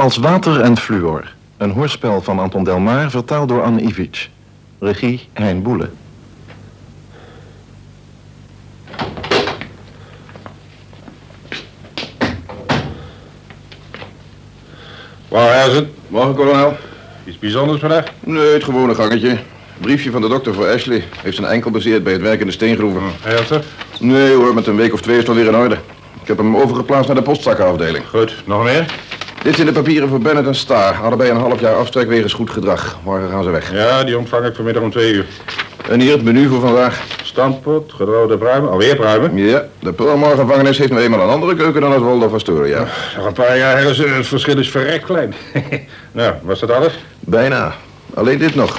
Als water en fluor. Een hoorspel van Anton Delmar, vertaald door Anne Ivic. Regie Hein Boele. Waar is het? Morgen, kolonel. Iets bijzonders vandaag? Nee, het gewone gangetje. Briefje van de dokter voor Ashley. Heeft zijn enkel bezeerd bij het werk in de steengroeven. Ernstig? Nee hoor, met een week of twee is het alweer in orde. Ik heb hem overgeplaatst naar de postzakkenafdeling. Goed. Nog meer? Dit zijn de papieren voor Bennett en Star. Allebei een half jaar aftrek wegens goed gedrag. Morgen gaan ze weg. Ja, die ontvang ik vanmiddag om twee uur. En hier het menu voor vandaag. Stampot, gedroogde pruimen. Alweer pruimen? Ja, de Pearlmore-gevangenis heeft nu eenmaal een andere keuken dan het Waldorf Astoria. Nog een paar jaar is het verschil is verrekt klein. nou, was dat alles? Bijna. Alleen dit nog.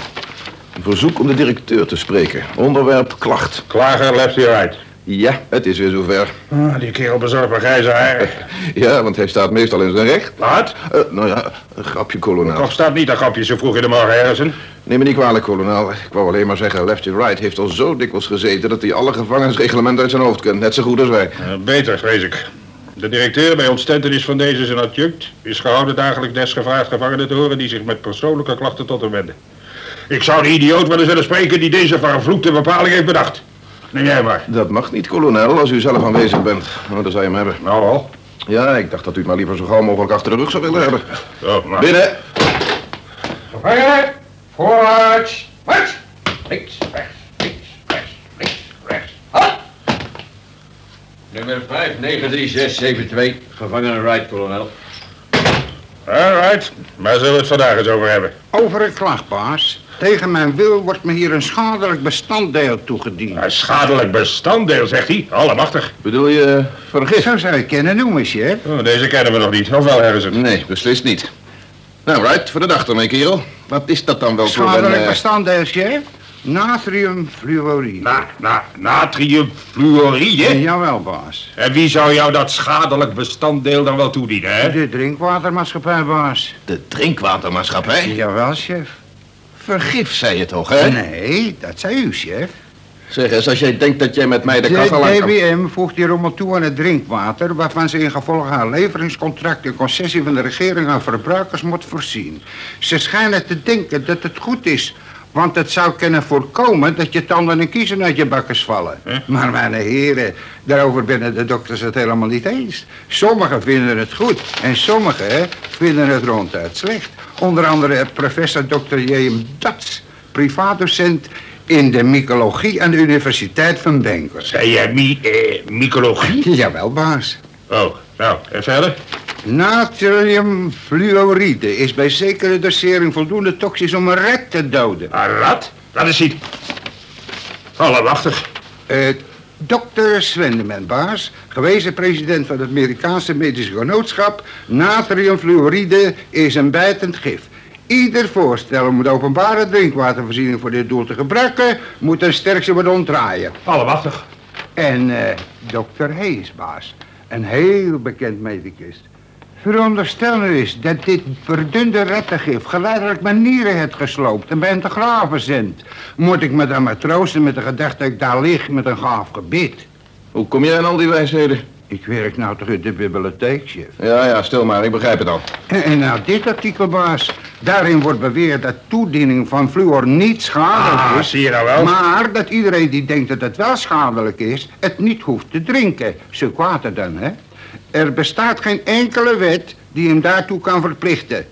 Een verzoek om de directeur te spreken. Onderwerp klacht. Klager left you right. Ja, het is weer zover. Ah, die kerel bezorgt mijn grijze haar. Ja, want hij staat meestal in zijn recht. Wat? Eh, nou ja, een grapje, kolonel. Toch staat niet een grapje zo vroeg in de morgen, Harrison. Neem me niet kwalijk, kolonel. Ik wou alleen maar zeggen, Lefty Wright heeft al zo dikwijls gezeten... dat hij alle gevangenisreglementen uit zijn hoofd kent. Net zo goed als wij. Uh, beter, vrees ik. De directeur bij ontstentenis van deze zijn adjunct... is gehouden dagelijks desgevraagd gevangenen te horen... die zich met persoonlijke klachten tot hem wenden. Ik zou de idioot willen spreken... die deze vervloekte bepaling heeft bedacht. Neem jij maar. Dat mag niet, kolonel, als u zelf aanwezig bent. Nou, dan zou je hem hebben. Nou al. Ja, ik dacht dat u het maar liever zo gauw mogelijk achter de rug zou willen hebben. Zo, maar. Binnen. Gevangenen, voorwaarts, march! Links, rechts, links, rechts, links, rechts. Halt! Nummer 593672, gevangene Wright, kolonel. All right, waar zullen we het vandaag eens over hebben? Over een klachtbaas. Tegen mijn wil wordt me hier een schadelijk bestanddeel toegediend. Een schadelijk bestanddeel, zegt hij. Allemachtig. Bedoel je vergif? Zo zou je kennen noemen, chef. Oh, deze kennen we nog niet. Of wel, Harrison? Nee, beslist niet. Nou, right, voor de dag ermee, kerel. Wat is dat dan wel voor een... Schadelijk eh, bestanddeel, chef? Natriumfluoride. Na, na, natriumfluoride? Jawel, baas. En wie zou jou dat schadelijk bestanddeel dan wel toedienen, hè? De drinkwatermaatschappij, baas. De drinkwatermaatschappij? Jawel, chef. Vergif, zei je toch, hè? Nee, dat zei u, chef. Zeg eens, als jij denkt dat jij met mij de De kachel aan kan... DWM voegt hier rommel toe aan het drinkwater... waarvan ze in gevolg haar leveringscontract en concessie van de regering aan verbruikers moet voorzien. Ze schijnen te denken dat het goed is... Want het zou kunnen voorkomen dat je tanden en kiezen uit je bakkers vallen. Maar mijn heren, daarover binnen de dokters het helemaal niet eens. Sommigen vinden het goed en sommigen vinden het ronduit slecht. Onder andere professor Dr. J.M. Dats, privaatdocent in de mycologie aan de Universiteit van Bangor. Zei jij eh, mycologie? Jawel, baas. Oh, nou, en verder? Natriumfluoride is bij zekere dosering voldoende toxisch om een rat te doden. Een rat? Dat is niet. Allemachtig. Uh, Dr. Swendeman, baas, gewezen president van het Amerikaanse Medische Genootschap. Natriumfluoride is een bijtend gif. Ieder voorstel om de openbare drinkwatervoorziening voor dit doel te gebruiken... moet een sterkste worden ontdraaien. Allemachtig. En uh, dokter Hayes, baas, een heel bekend medicus. Veronderstel nu eens dat dit verdunde rettengif geleidelijk mijn nieren heeft gesloopt en bij hem te graven zendt. Moet ik me dan maar troosten met de gedachte dat ik daar lig met een gaaf gebit? Hoe kom jij aan al die wijsheden? Ik werk nou toch in de bibliotheek, chef. Ja, ja, stil maar, ik begrijp het al. En, en nou dit artikel, baas. Daarin wordt beweerd dat toediening van fluor niet schadelijk Ah, is. zie je nou wel? Maar dat iedereen die denkt dat het wel schadelijk is, het niet hoeft te drinken. Zo kwaad het dan, hè? Er bestaat geen enkele wet die hem daartoe kan verplichten.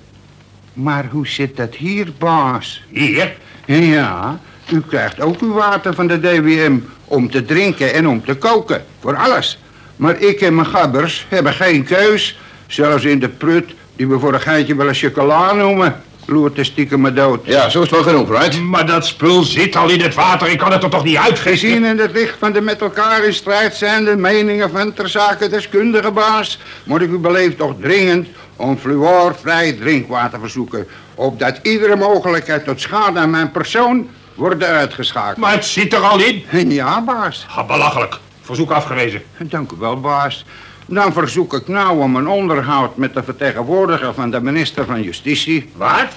Maar hoe zit dat hier, baas? Hier? Ja, u krijgt ook uw water van de DWM om te drinken en om te koken. Voor alles. Maar ik en mijn gabbers hebben geen keus. Zelfs in de prut, die we voor een geintje wel een chocola noemen, loert de stiekem me dood. Ja, zo is het wel genoeg, right? Maar dat spul zit al in het water. Ik kan het er toch niet uitgeven? Gezien in het licht van de met elkaar in strijd zijnde meningen van ter zake deskundige baas, moet ik u beleefd toch dringend om fluorvrij drinkwater verzoeken, opdat iedere mogelijkheid tot schade aan mijn persoon wordt uitgeschakeld. Maar het zit er al in. Ja, baas. Ah, belachelijk. Verzoek afgewezen. Dank u wel, baas. Dan verzoek ik nou om een onderhoud met de vertegenwoordiger van de minister van Justitie. Wat?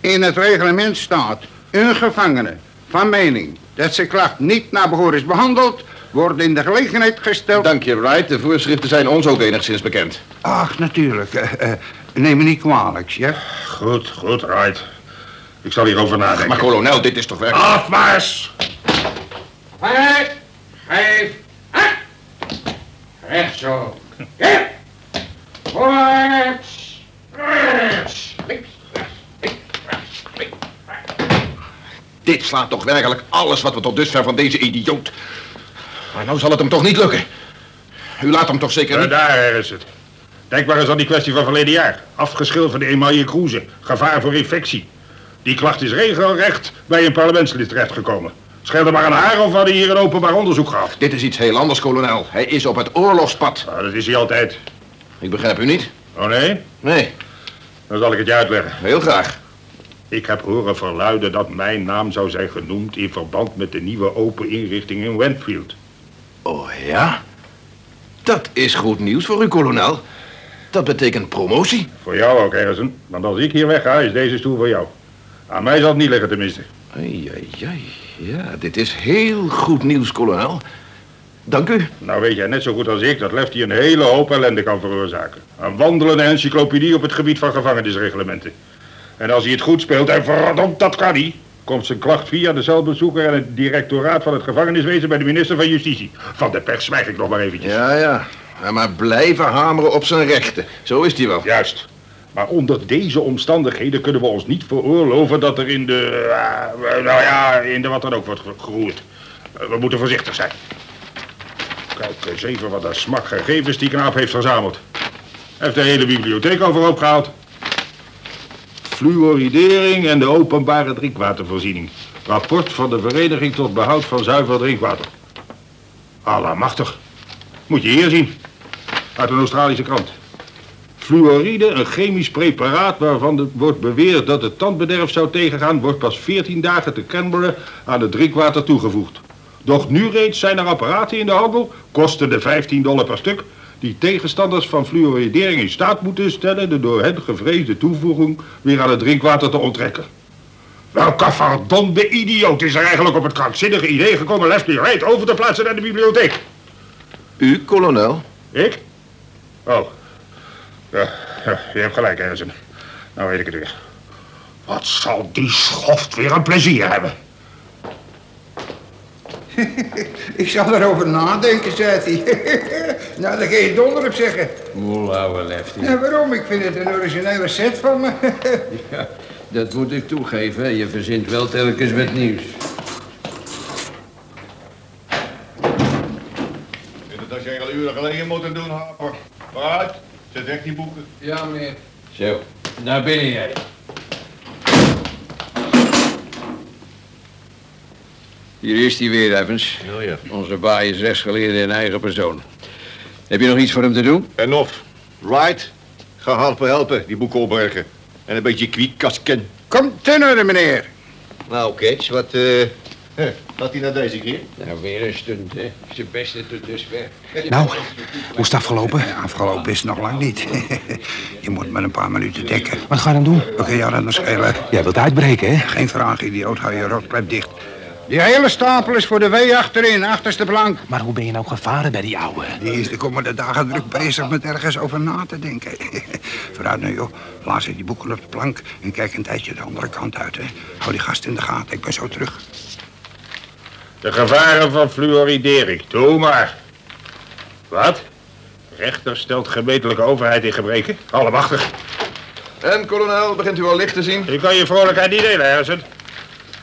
In het reglement staat, een gevangene van mening dat zijn klacht niet naar behoor is behandeld, worden in de gelegenheid gesteld... Dank je, Wright. De voorschriften zijn ons ook enigszins bekend. Ach, natuurlijk. Eh, eh, neem me niet kwalijk, ja? Goed, goed, right. Ik zal hierover nadenken. Maar kolonel, dit is toch werkelijk... Afmars! Vijf, geef, hak. Recht zo. Ja. Links. Dit slaat toch werkelijk alles wat we tot dusver van deze idioot... Maar nou zal het hem toch niet lukken. U laat hem toch zeker Ja, niet... daar is het. Denk maar eens aan die kwestie van verleden jaar. Afgeschil van de emaille cruise. Gevaar voor infectie. Die klacht is regelrecht bij een parlementslid terechtgekomen. Scheelde maar aan haar of hadden hier een openbaar onderzoek gehad. Dit is iets heel anders, kolonel. Hij is op het oorlogspad. Nou, dat is hij altijd. Ik begrijp u niet? Oh nee? Nee, Dan zal ik het je uitleggen. heel graag. Ik heb horen verluiden dat mijn naam zou zijn genoemd in verband met de nieuwe open inrichting in Wentfield. Oh ja? Dat is goed nieuws voor u, kolonel. Dat betekent promotie. Voor jou ook, Harrison. Want als ik hier wegga, is deze stoel voor jou. Aan mij zal het niet liggen, tenminste. Ai, ai, ai. Ja, dit is heel goed nieuws, kolonel. Dank u. Nou weet jij net zo goed als ik dat Lefty een hele hoop ellende kan veroorzaken. Een wandelende encyclopedie op het gebied van gevangenisreglementen. En als hij het goed speelt, en verdomd dat kan hij... komt zijn klacht via de celbezoeker en het directoraat van het gevangeniswezen bij de minister van Justitie. Van de pers zwijg ik nog maar eventjes. Ja, ja. Ja, Maar blijven hameren op zijn rechten. Zo is hij wel. Juist. Maar onder deze omstandigheden kunnen we ons niet veroorloven dat er in de... eh, nou ja, in de wat dan ook wordt ge- geroerd. Eh, we moeten voorzichtig zijn. Kijk eens even wat een smak gegevens die knaap heeft verzameld. Heeft de hele bibliotheek overhoop gehaald. Fluoridering en de openbare drinkwatervoorziening. Rapport van de Vereniging tot Behoud van Zuiver Drinkwater. Allemachtig. Moet je hier zien. Uit een Australische krant. Fluoride, een chemisch preparaat waarvan de- wordt beweerd dat het tandbederf zou tegengaan, wordt pas 14 dagen te Canberra aan het drinkwater toegevoegd. Doch nu reeds zijn er apparaten in de handel, kosten de 15 dollar per stuk, die tegenstanders van fluoridering in staat moeten stellen de door hen gevreesde toevoeging weer aan het drinkwater te onttrekken. Welke verdomde idioot is er eigenlijk op het krankzinnige idee gekomen Leslie Wright over te plaatsen naar de bibliotheek? U, kolonel? Ik? Oh. Ja, ja, je hebt gelijk, Harrison. Nou weet ik het weer. Wat zal die schoft weer een plezier hebben. Ik zal erover nadenken, zei hij. nou, dan ga je donder op zeggen. Moel, ouwe lefty. Ja, waarom? Ik vind het een originele set van me. Ja, dat moet ik toegeven. hè. Je verzint wel telkens wat nieuws. Dat had je enkele uren geleden moeten doen, Harper. Vooruit, zet weg die boeken. Ja, meneer. Zo, nou ben jij. Hier is hij weer, Evans. Oh ja. Onze baai is rechtsgeleerde in eigen persoon. Heb je nog iets voor hem te doen? En of, Right, ga helpen helpen, die boeken opbergen. En een beetje kwiekkasken. Kom ten orde, meneer. Nou, Ketch, wat, eh... huh, gaat hij naar deze keer? Nou, weer een stunt, hè. Zijn beste tot dusver. Nou, hoe is het afgelopen? Ja, afgelopen is nog lang niet. je moet met een paar minuten dekken. Wat ga je dan doen? Wat kun je aan schelen? Jij wilt uitbreken, hè? Geen vraag, idioot. Hou je rotklep dicht. Die hele stapel is voor de W achterin, achterste plank. Maar hoe ben je nou gevaren bij die ouwe? Die is de komende dagen druk bezig met ergens over na te denken. Vooruit nou, joh. Laat ze die boeken op de plank en kijk een tijdje de andere kant uit, hè. Hou die gast in de gaten, ik ben zo terug. De gevaren van fluoridering. Doe maar. Wat? Rechter stelt gemeentelijke overheid in gebreken? Allemachtig. En, kolonel, begint u al licht te zien? Ik kan je vrolijkheid niet delen, Harrison.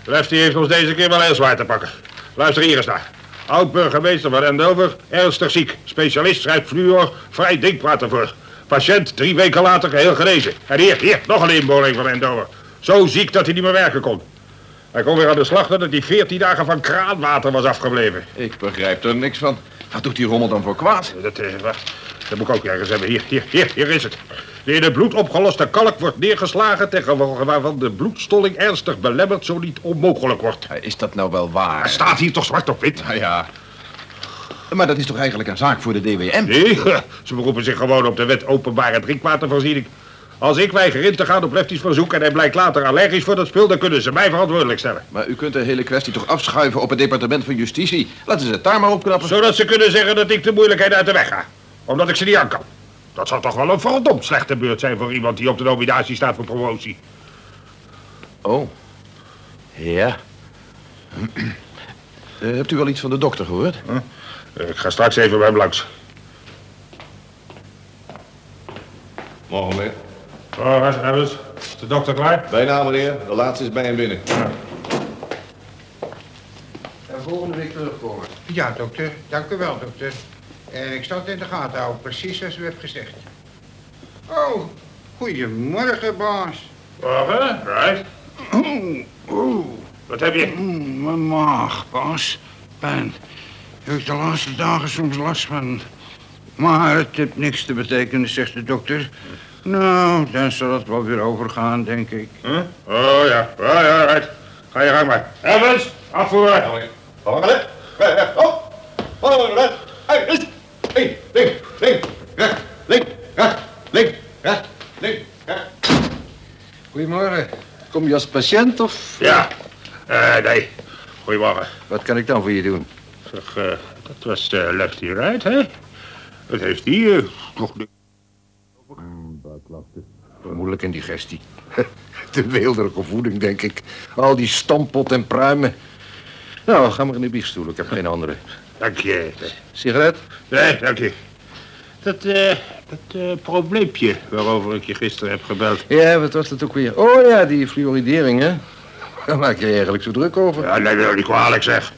Lefty heeft ons deze keer wel heel zwaar te pakken. Luister hier eens naar. Oud-burgemeester van Endover, ernstig ziek. Specialist schrijft fluor, vrij drinkwater voor. Patiënt drie weken later geheel genezen. En hier, hier, nog een inboorling van Endover. Zo ziek dat hij niet meer werken kon. Hij kon weer aan de slag nadat hij 14 dagen van kraanwater was afgebleven. Ik begrijp er niks van. Wat doet die rommel dan voor kwaad? Dat, eh, wacht. dat moet ik ook ergens hebben. Hier, hier, hier, hier is het. De in het bloed opgeloste kalk wordt neergeslagen... ten gevolge waarvan de bloedstolling ernstig belemmerd... zo niet onmogelijk wordt. Is dat nou wel waar? Er staat hier toch zwart op wit? Nou ja. Maar dat is toch eigenlijk een zaak voor de DWM? Nee, ze beroepen zich gewoon op de wet openbare drinkwatervoorziening. Als ik weiger in te gaan op Lefty's verzoek en hij blijkt later allergisch voor dat spul, dan kunnen ze mij verantwoordelijk stellen. Maar u kunt de hele kwestie toch afschuiven op het departement van justitie? Laten ze het daar maar opknappen. Zodat ze kunnen zeggen dat ik de moeilijkheid uit de weg ga. Omdat ik ze niet aan kan. Dat zou toch wel een verdomd slechte beurt zijn voor iemand die op de nominatie staat voor promotie. Oh. Ja. Eh, hebt u wel iets van de dokter gehoord? Ik ga straks even bij hem langs. Morgen, meneer. Oh, Evans, is de dokter klaar? Bijna, meneer. De laatste is bij hem binnen. En volgende week terugkomen. Ja, dokter. Dank u wel, dokter. En ik zal het in de gaten houden, precies zoals u hebt gezegd. Oh, goedemorgen, baas. Morgen, right. Oeh, oeh. Wat heb je? Mm, mijn maag, baas. Pijn. Heb ik de laatste dagen soms last van. Maar het heeft niks te betekenen, zegt de dokter. Nou, dan zal het wel weer overgaan, denk ik. Huh? Oh ja, oh ja, right. Ga je gang maar. Evans, afvoeren. Oh, oh, Hey, is- Link, link, link, recht, link, recht, link, recht, link, recht. Goedemorgen. Kom je als patiënt of... Ja, eh, nee. Goedemorgen. Wat kan ik dan voor je doen? Zeg, eh, dat was eh, Lefty Wright, hè? Wat heeft die eh, toch de... Vermoedelijk indigestie. De weelderige voeding, denk ik. Al die stampot en pruimen. Nou, ga maar in de biechtstoel. Ik heb geen andere. Dank je. Sigaret? Nee, dank je. Dat, eh, dat eh, probleempje waarover ik je gisteren heb gebeld. Ja, wat was dat ook weer? Oh ja, die fluoridering, hè? Daar maak je je eigenlijk zo druk over. Ja, nee, nou niet kwalijk zeg.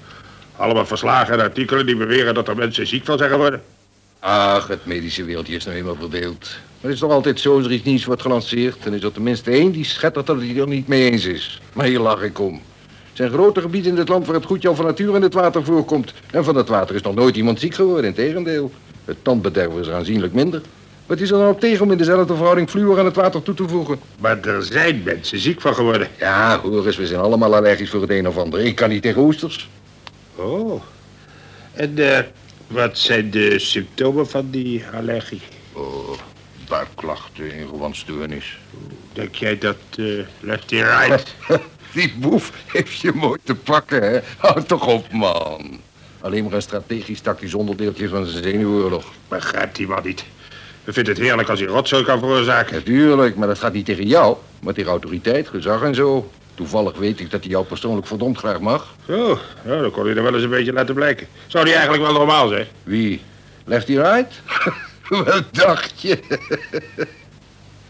Allemaal verslagen en artikelen die beweren dat er mensen ziek van zijn geworden. Ach, het medische wereldje is nou eenmaal verdeeld. Maar het is toch altijd zo, als er iets nieuws wordt gelanceerd... dan is er tenminste één die schettert dat hij er niet mee eens is. Maar hier lach ik om. Er zijn grote gebieden in dit land waar het goedje al van nature in het water voorkomt. En van dat water is nog nooit iemand ziek geworden, integendeel. Het tandbederven is er aanzienlijk minder. Wat is er dan op tegen om in dezelfde verhouding fluor aan het water toe te voegen? Maar er zijn mensen ziek van geworden. Ja, hoor eens, we zijn allemaal allergisch voor het een of ander. Ik kan niet tegen oesters. Oh. En eh, wat zijn de symptomen van die allergie? Oh, buikklachten, ingewandstoornis. Denk jij dat eh, Lefty Wright... Die boef heeft je mooi te pakken, hè? Houd toch op, man. Alleen maar een strategisch tactisch onderdeeltje van zijn zenuwoorlog. Begrijpt die man niet. We vinden het heerlijk als hij rotzooi kan veroorzaken. Natuurlijk, maar dat gaat niet tegen jou, maar tegen autoriteit, gezag en zo. Toevallig weet ik dat hij jou persoonlijk verdomd graag mag. Zo, ja, dan kon hij er wel eens een beetje laten blijken. Zou die eigenlijk wel normaal zijn? Wie? Left hij right? Wat dacht je?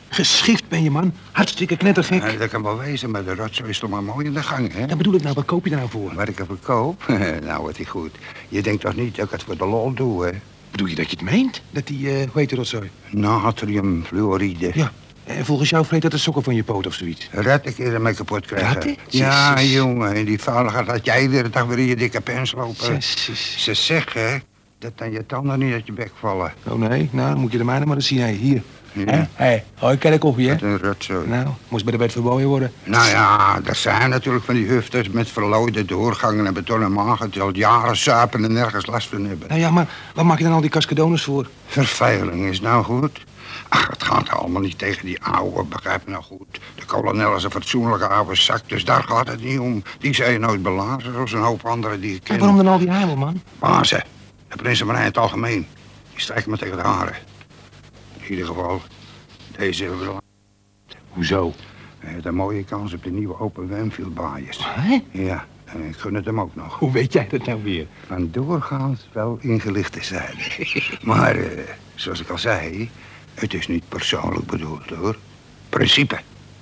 Geschift ben je, man. Hartstikke knettergek. Ja, dat kan wel wezen, maar de rotzooi is toch maar mooi in de gang, hè? Dat bedoel ik nou, wat koop je daar nou voor? Wat ik ervoor koop? nou, wat is goed. Je denkt toch niet dat ik het voor de lol doe, hè? Bedoel je dat je het meent? Dat die, eh hoe heet dat zo? Natriumfluoride. Ja. En volgens jou vreet dat de sokken van je poot of zoiets. Rat ik ermee kapot krijgen. Ratten? Ja, jongen. En die vuiligheid dat jij weer de dag weer in je dikke pens lopen. Jezus. Ze zeggen dat dan je tanden niet uit je bek vallen. Oh nee, nou, dan moet je de mijne maar eens zien. Hé, hier. Ja. Hé, hey, hoi, kijk koffie, hè? Wat een rotzooi. Nou, moest bij de wet verboden worden. Nou ja, er zijn natuurlijk van die hufters met verlooide doorgangen en betonnen magen... die al jaren zuipen en nergens last van hebben. Nou ja, maar wat maak je dan al die cascadones voor? Vervuiling is nou goed. Ach, het gaat allemaal niet tegen die ouwe, begrijp nou goed. De kolonel is een fatsoenlijke oude zak, dus daar gaat het niet om. Die je nooit belazen, zoals een hoop anderen die ik ken. En waarom dan al die heimel, man? Bazen, de prinsenmarij in het algemeen. Die strijken me tegen de haren. In ieder geval, deze hebben we wel Hoezo? Hij heeft een mooie kans op de nieuwe Open Winfield bias. Hè? Ja, en ik gun het hem ook nog. Hoe weet jij dat nou weer? Van doorgaans wel ingelicht te zijn. maar, eh, zoals ik al zei, het is niet persoonlijk bedoeld, hoor. Principe,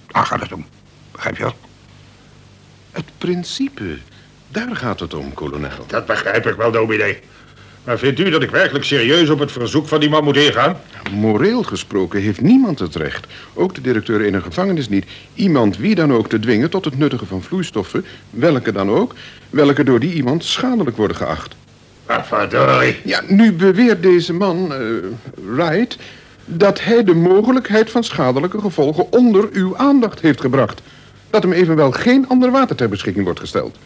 daar gaat het om. Begrijp je wel? Het principe, daar gaat het om, kolonel. Dat begrijp ik wel, dominee. Maar vindt u dat ik werkelijk serieus op het verzoek van die man moet ingaan? Moreel gesproken heeft niemand het recht, ook de directeur in een gevangenis niet, iemand wie dan ook te dwingen tot het nuttigen van vloeistoffen, welke dan ook, welke door die iemand schadelijk worden geacht. Verdorie. Ja, nu beweert deze man, eh, Wright, dat hij de mogelijkheid van schadelijke gevolgen onder uw aandacht heeft gebracht. Dat hem evenwel geen ander water ter beschikking wordt gesteld.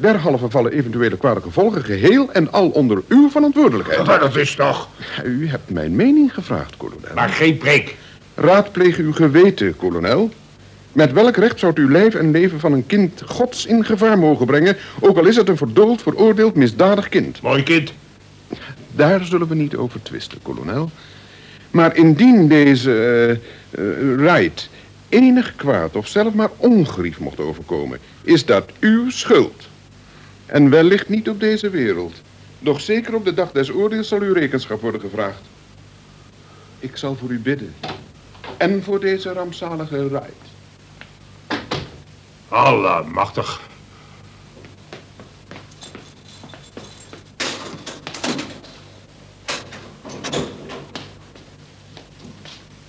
Derhalve vallen eventuele kwade gevolgen geheel en al onder uw verantwoordelijkheid. Maar dat is toch... U hebt mijn mening gevraagd, kolonel. Maar geen preek. Raadpleeg uw geweten, kolonel. Met welk recht zou uw lijf en leven van een kind gods in gevaar mogen brengen... ook al is het een verdoold, veroordeeld, misdadig kind? Mooi kind. Daar zullen we niet over twisten, kolonel. Maar indien deze Wright enig kwaad of zelf maar ongerief mocht overkomen... is dat uw schuld. En wellicht niet op deze wereld. Doch zeker op de dag des oordeels zal uw rekenschap worden gevraagd. Ik zal voor u bidden. En voor deze rampzalige Wright. Allemachtig.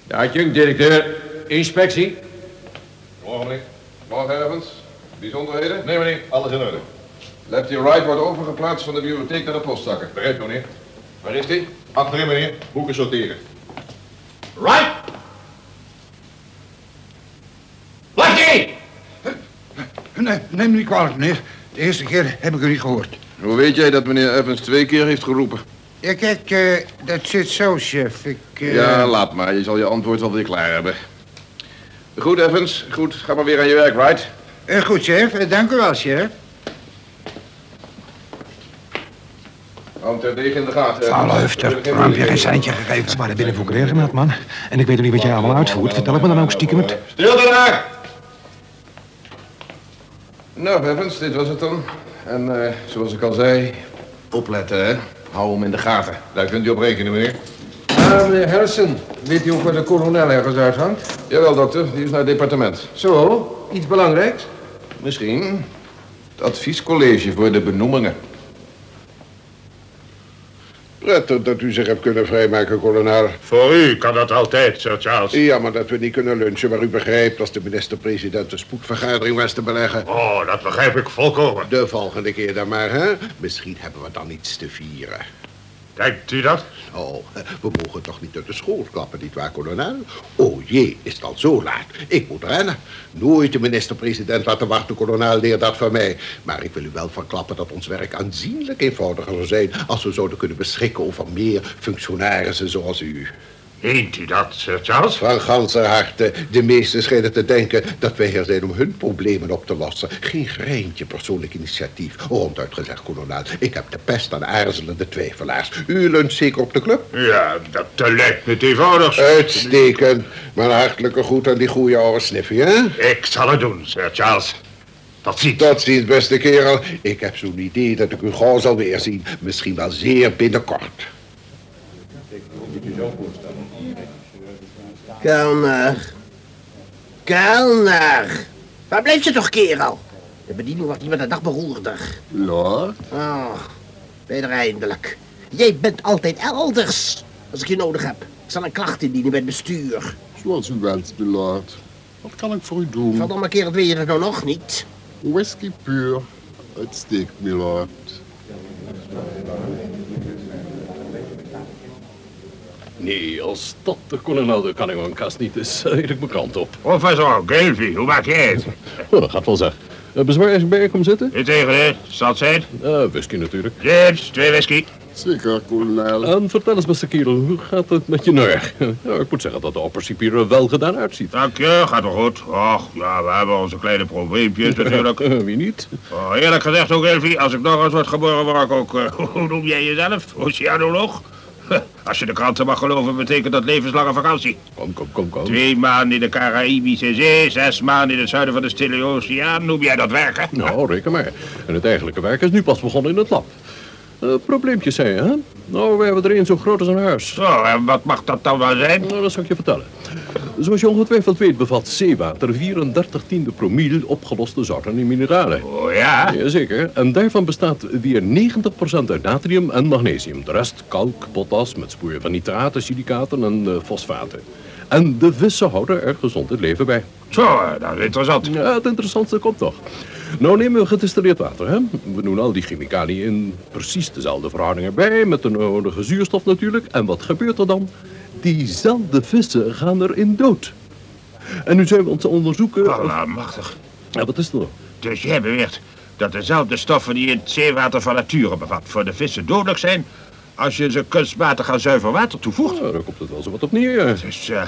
De adjunct-directeur, inspectie. Ogenblik. Morgen ergens. Bijzonderheden? Nee, meneer. Alles in orde. Lefty Wright wordt overgeplaatst van de bibliotheek naar de postzakken. Je, meneer. Waar is hij? Achterin, meneer. Boeken sorteren. Right! Lucky! Nee, neem me niet kwalijk, meneer. De eerste keer heb ik u niet gehoord. Hoe weet jij dat meneer Evans twee keer heeft geroepen? Ja, kijk, eh, dat zit zo, chef. Ik, eh, Ja, laat maar. Je zal je antwoord wel weer klaar hebben. Goed, Evans. Goed. Ga maar weer aan je werk, Wright. eh, goed, chef. Dank u wel, chef. Houd ter degen in de gaten. Vuile hufter. Waarom heb je geen seintje gegeven? Maar dat ben ik voor geregeld, man. En ik weet nog niet wat jij allemaal uitvoert. Vertel het me dan ook stiekem het. Stilte daar! Nou, Evans, dit was het dan. En eh, zoals ik al zei, opletten, hè. Hou hem in de gaten. Daar kunt u op rekenen, meneer. Ah, meneer Harrison. Weet u ook waar de kolonel ergens uithangt? Jawel, dokter. Die is naar het departement. Zo? Iets belangrijks? Misschien. Het adviescollege voor de benoemingen. Prettig dat u zich hebt kunnen vrijmaken, kolonel. Voor u kan dat altijd, Sir Charles. Ja, maar dat we niet kunnen lunchen, maar u begrijpt als de minister-president een spoedvergadering was te beleggen. Oh, dat begrijp ik volkomen. De volgende keer dan maar, hè? Misschien hebben we dan iets te vieren. Denkt u dat? Oh, we mogen toch niet uit de school klappen, nietwaar, kolonel? Oh jee, is het al zo laat? Ik moet rennen. Nooit de minister-president laten wachten, kolonel, leer dat van mij. Maar ik wil u wel verklappen dat ons werk aanzienlijk eenvoudiger zou zijn... als we zouden kunnen beschikken over meer functionarissen zoals u. Meent u dat, Sir Charles? Van ganser harte. De meesten schijnen te denken dat wij hier zijn om hun problemen op te lossen. Geen greintje persoonlijk initiatief. Ronduit gezegd, kolonel. Ik heb de pest aan aarzelende twijfelaars. U luncht zeker op de club? Ja, dat lijkt me het eenvoudigst. Uitstekend. Maar hartelijke groet aan die goede oude Sniffy, hè? Ik zal het doen, Sir Charles. Tot ziens. Tot ziens, beste kerel. Ik heb zo'n idee dat ik u gauw zal weerzien. Misschien wel zeer binnenkort. Kelner. Kelner. Waar blijft je toch, kerel? De bediening wordt hier met de dag beroerder. Lord? Oh, ben je er eindelijk. Jij bent altijd elders als ik je nodig heb. Ik zal een klacht indienen bij het bestuur. Zoals u wenst, milord. Wat kan ik voor u doen? Verdomme kerel, weet je het nou nog niet? Whisky puur. Uitstekend, milord. Nee, als dat de kolonel de Cunningham-kast niet is, eet ik mijn krant op. Professor Galvey, hoe maak jij het? Oh, dat gaat wel zeg. Uh, bezwaar je kom zitten? U tegen, hè? Zal het zijn? Uh, whisky natuurlijk. James, twee whisky. Zeker, kolonel. En vertel eens, beste kerel, hoe gaat het met je nerg? Ja, ik moet zeggen dat de oppercipier er wel gedaan uitziet. Dank je, gaat wel goed. Och, ja, we hebben onze kleine probleempjes natuurlijk. Wie niet? Oh, eerlijk gezegd ook, Elfie, als ik nog eens word geboren, word ik ook... eh, hoe noem jij jezelf? Oceanoloog? Als je de kranten mag geloven, betekent dat levenslange vakantie. Kom, kom, kom, kom. Twee maanden in de Caraïbische Zee, zes maanden in het zuiden van de Stille Oceaan. Noem jij dat werken? Nou, reken maar. En het eigenlijke werk is nu pas begonnen in het lab. Uh, probleempjes zijn, hè? Nou, we hebben er één zo groot als een huis. Zo, en wat mag dat dan wel zijn? Nou, dat zal ik je vertellen. Zoals je ongetwijfeld weet bevat zeewater 34 tiende promiel opgeloste zouten en mineralen. Oh ja? Jazeker. En daarvan bestaat weer 90% uit natrium en magnesium. De rest kalk, potas met sporen van nitraten, silicaten en uh, fosfaten. En de vissen houden er gezond het leven bij. Zo, dat is interessant. Ja, het interessantste komt toch. Nou nemen we gedistilleerd water, hè. We doen al die chemicaliën in precies dezelfde verhoudingen bij, met de nodige zuurstof natuurlijk. En wat gebeurt er dan? Diezelfde vissen gaan erin dood. En nu zijn we ons te onderzoeken... Allemachtig. Ja, wat is er? Dus jij beweert dat dezelfde stoffen die in het zeewater van nature bevat voor de vissen dodelijk zijn... als je ze kunstmatig aan zuiver water toevoegt? Ja, daar komt het wel zo wat op neer, ja. Dus, uh,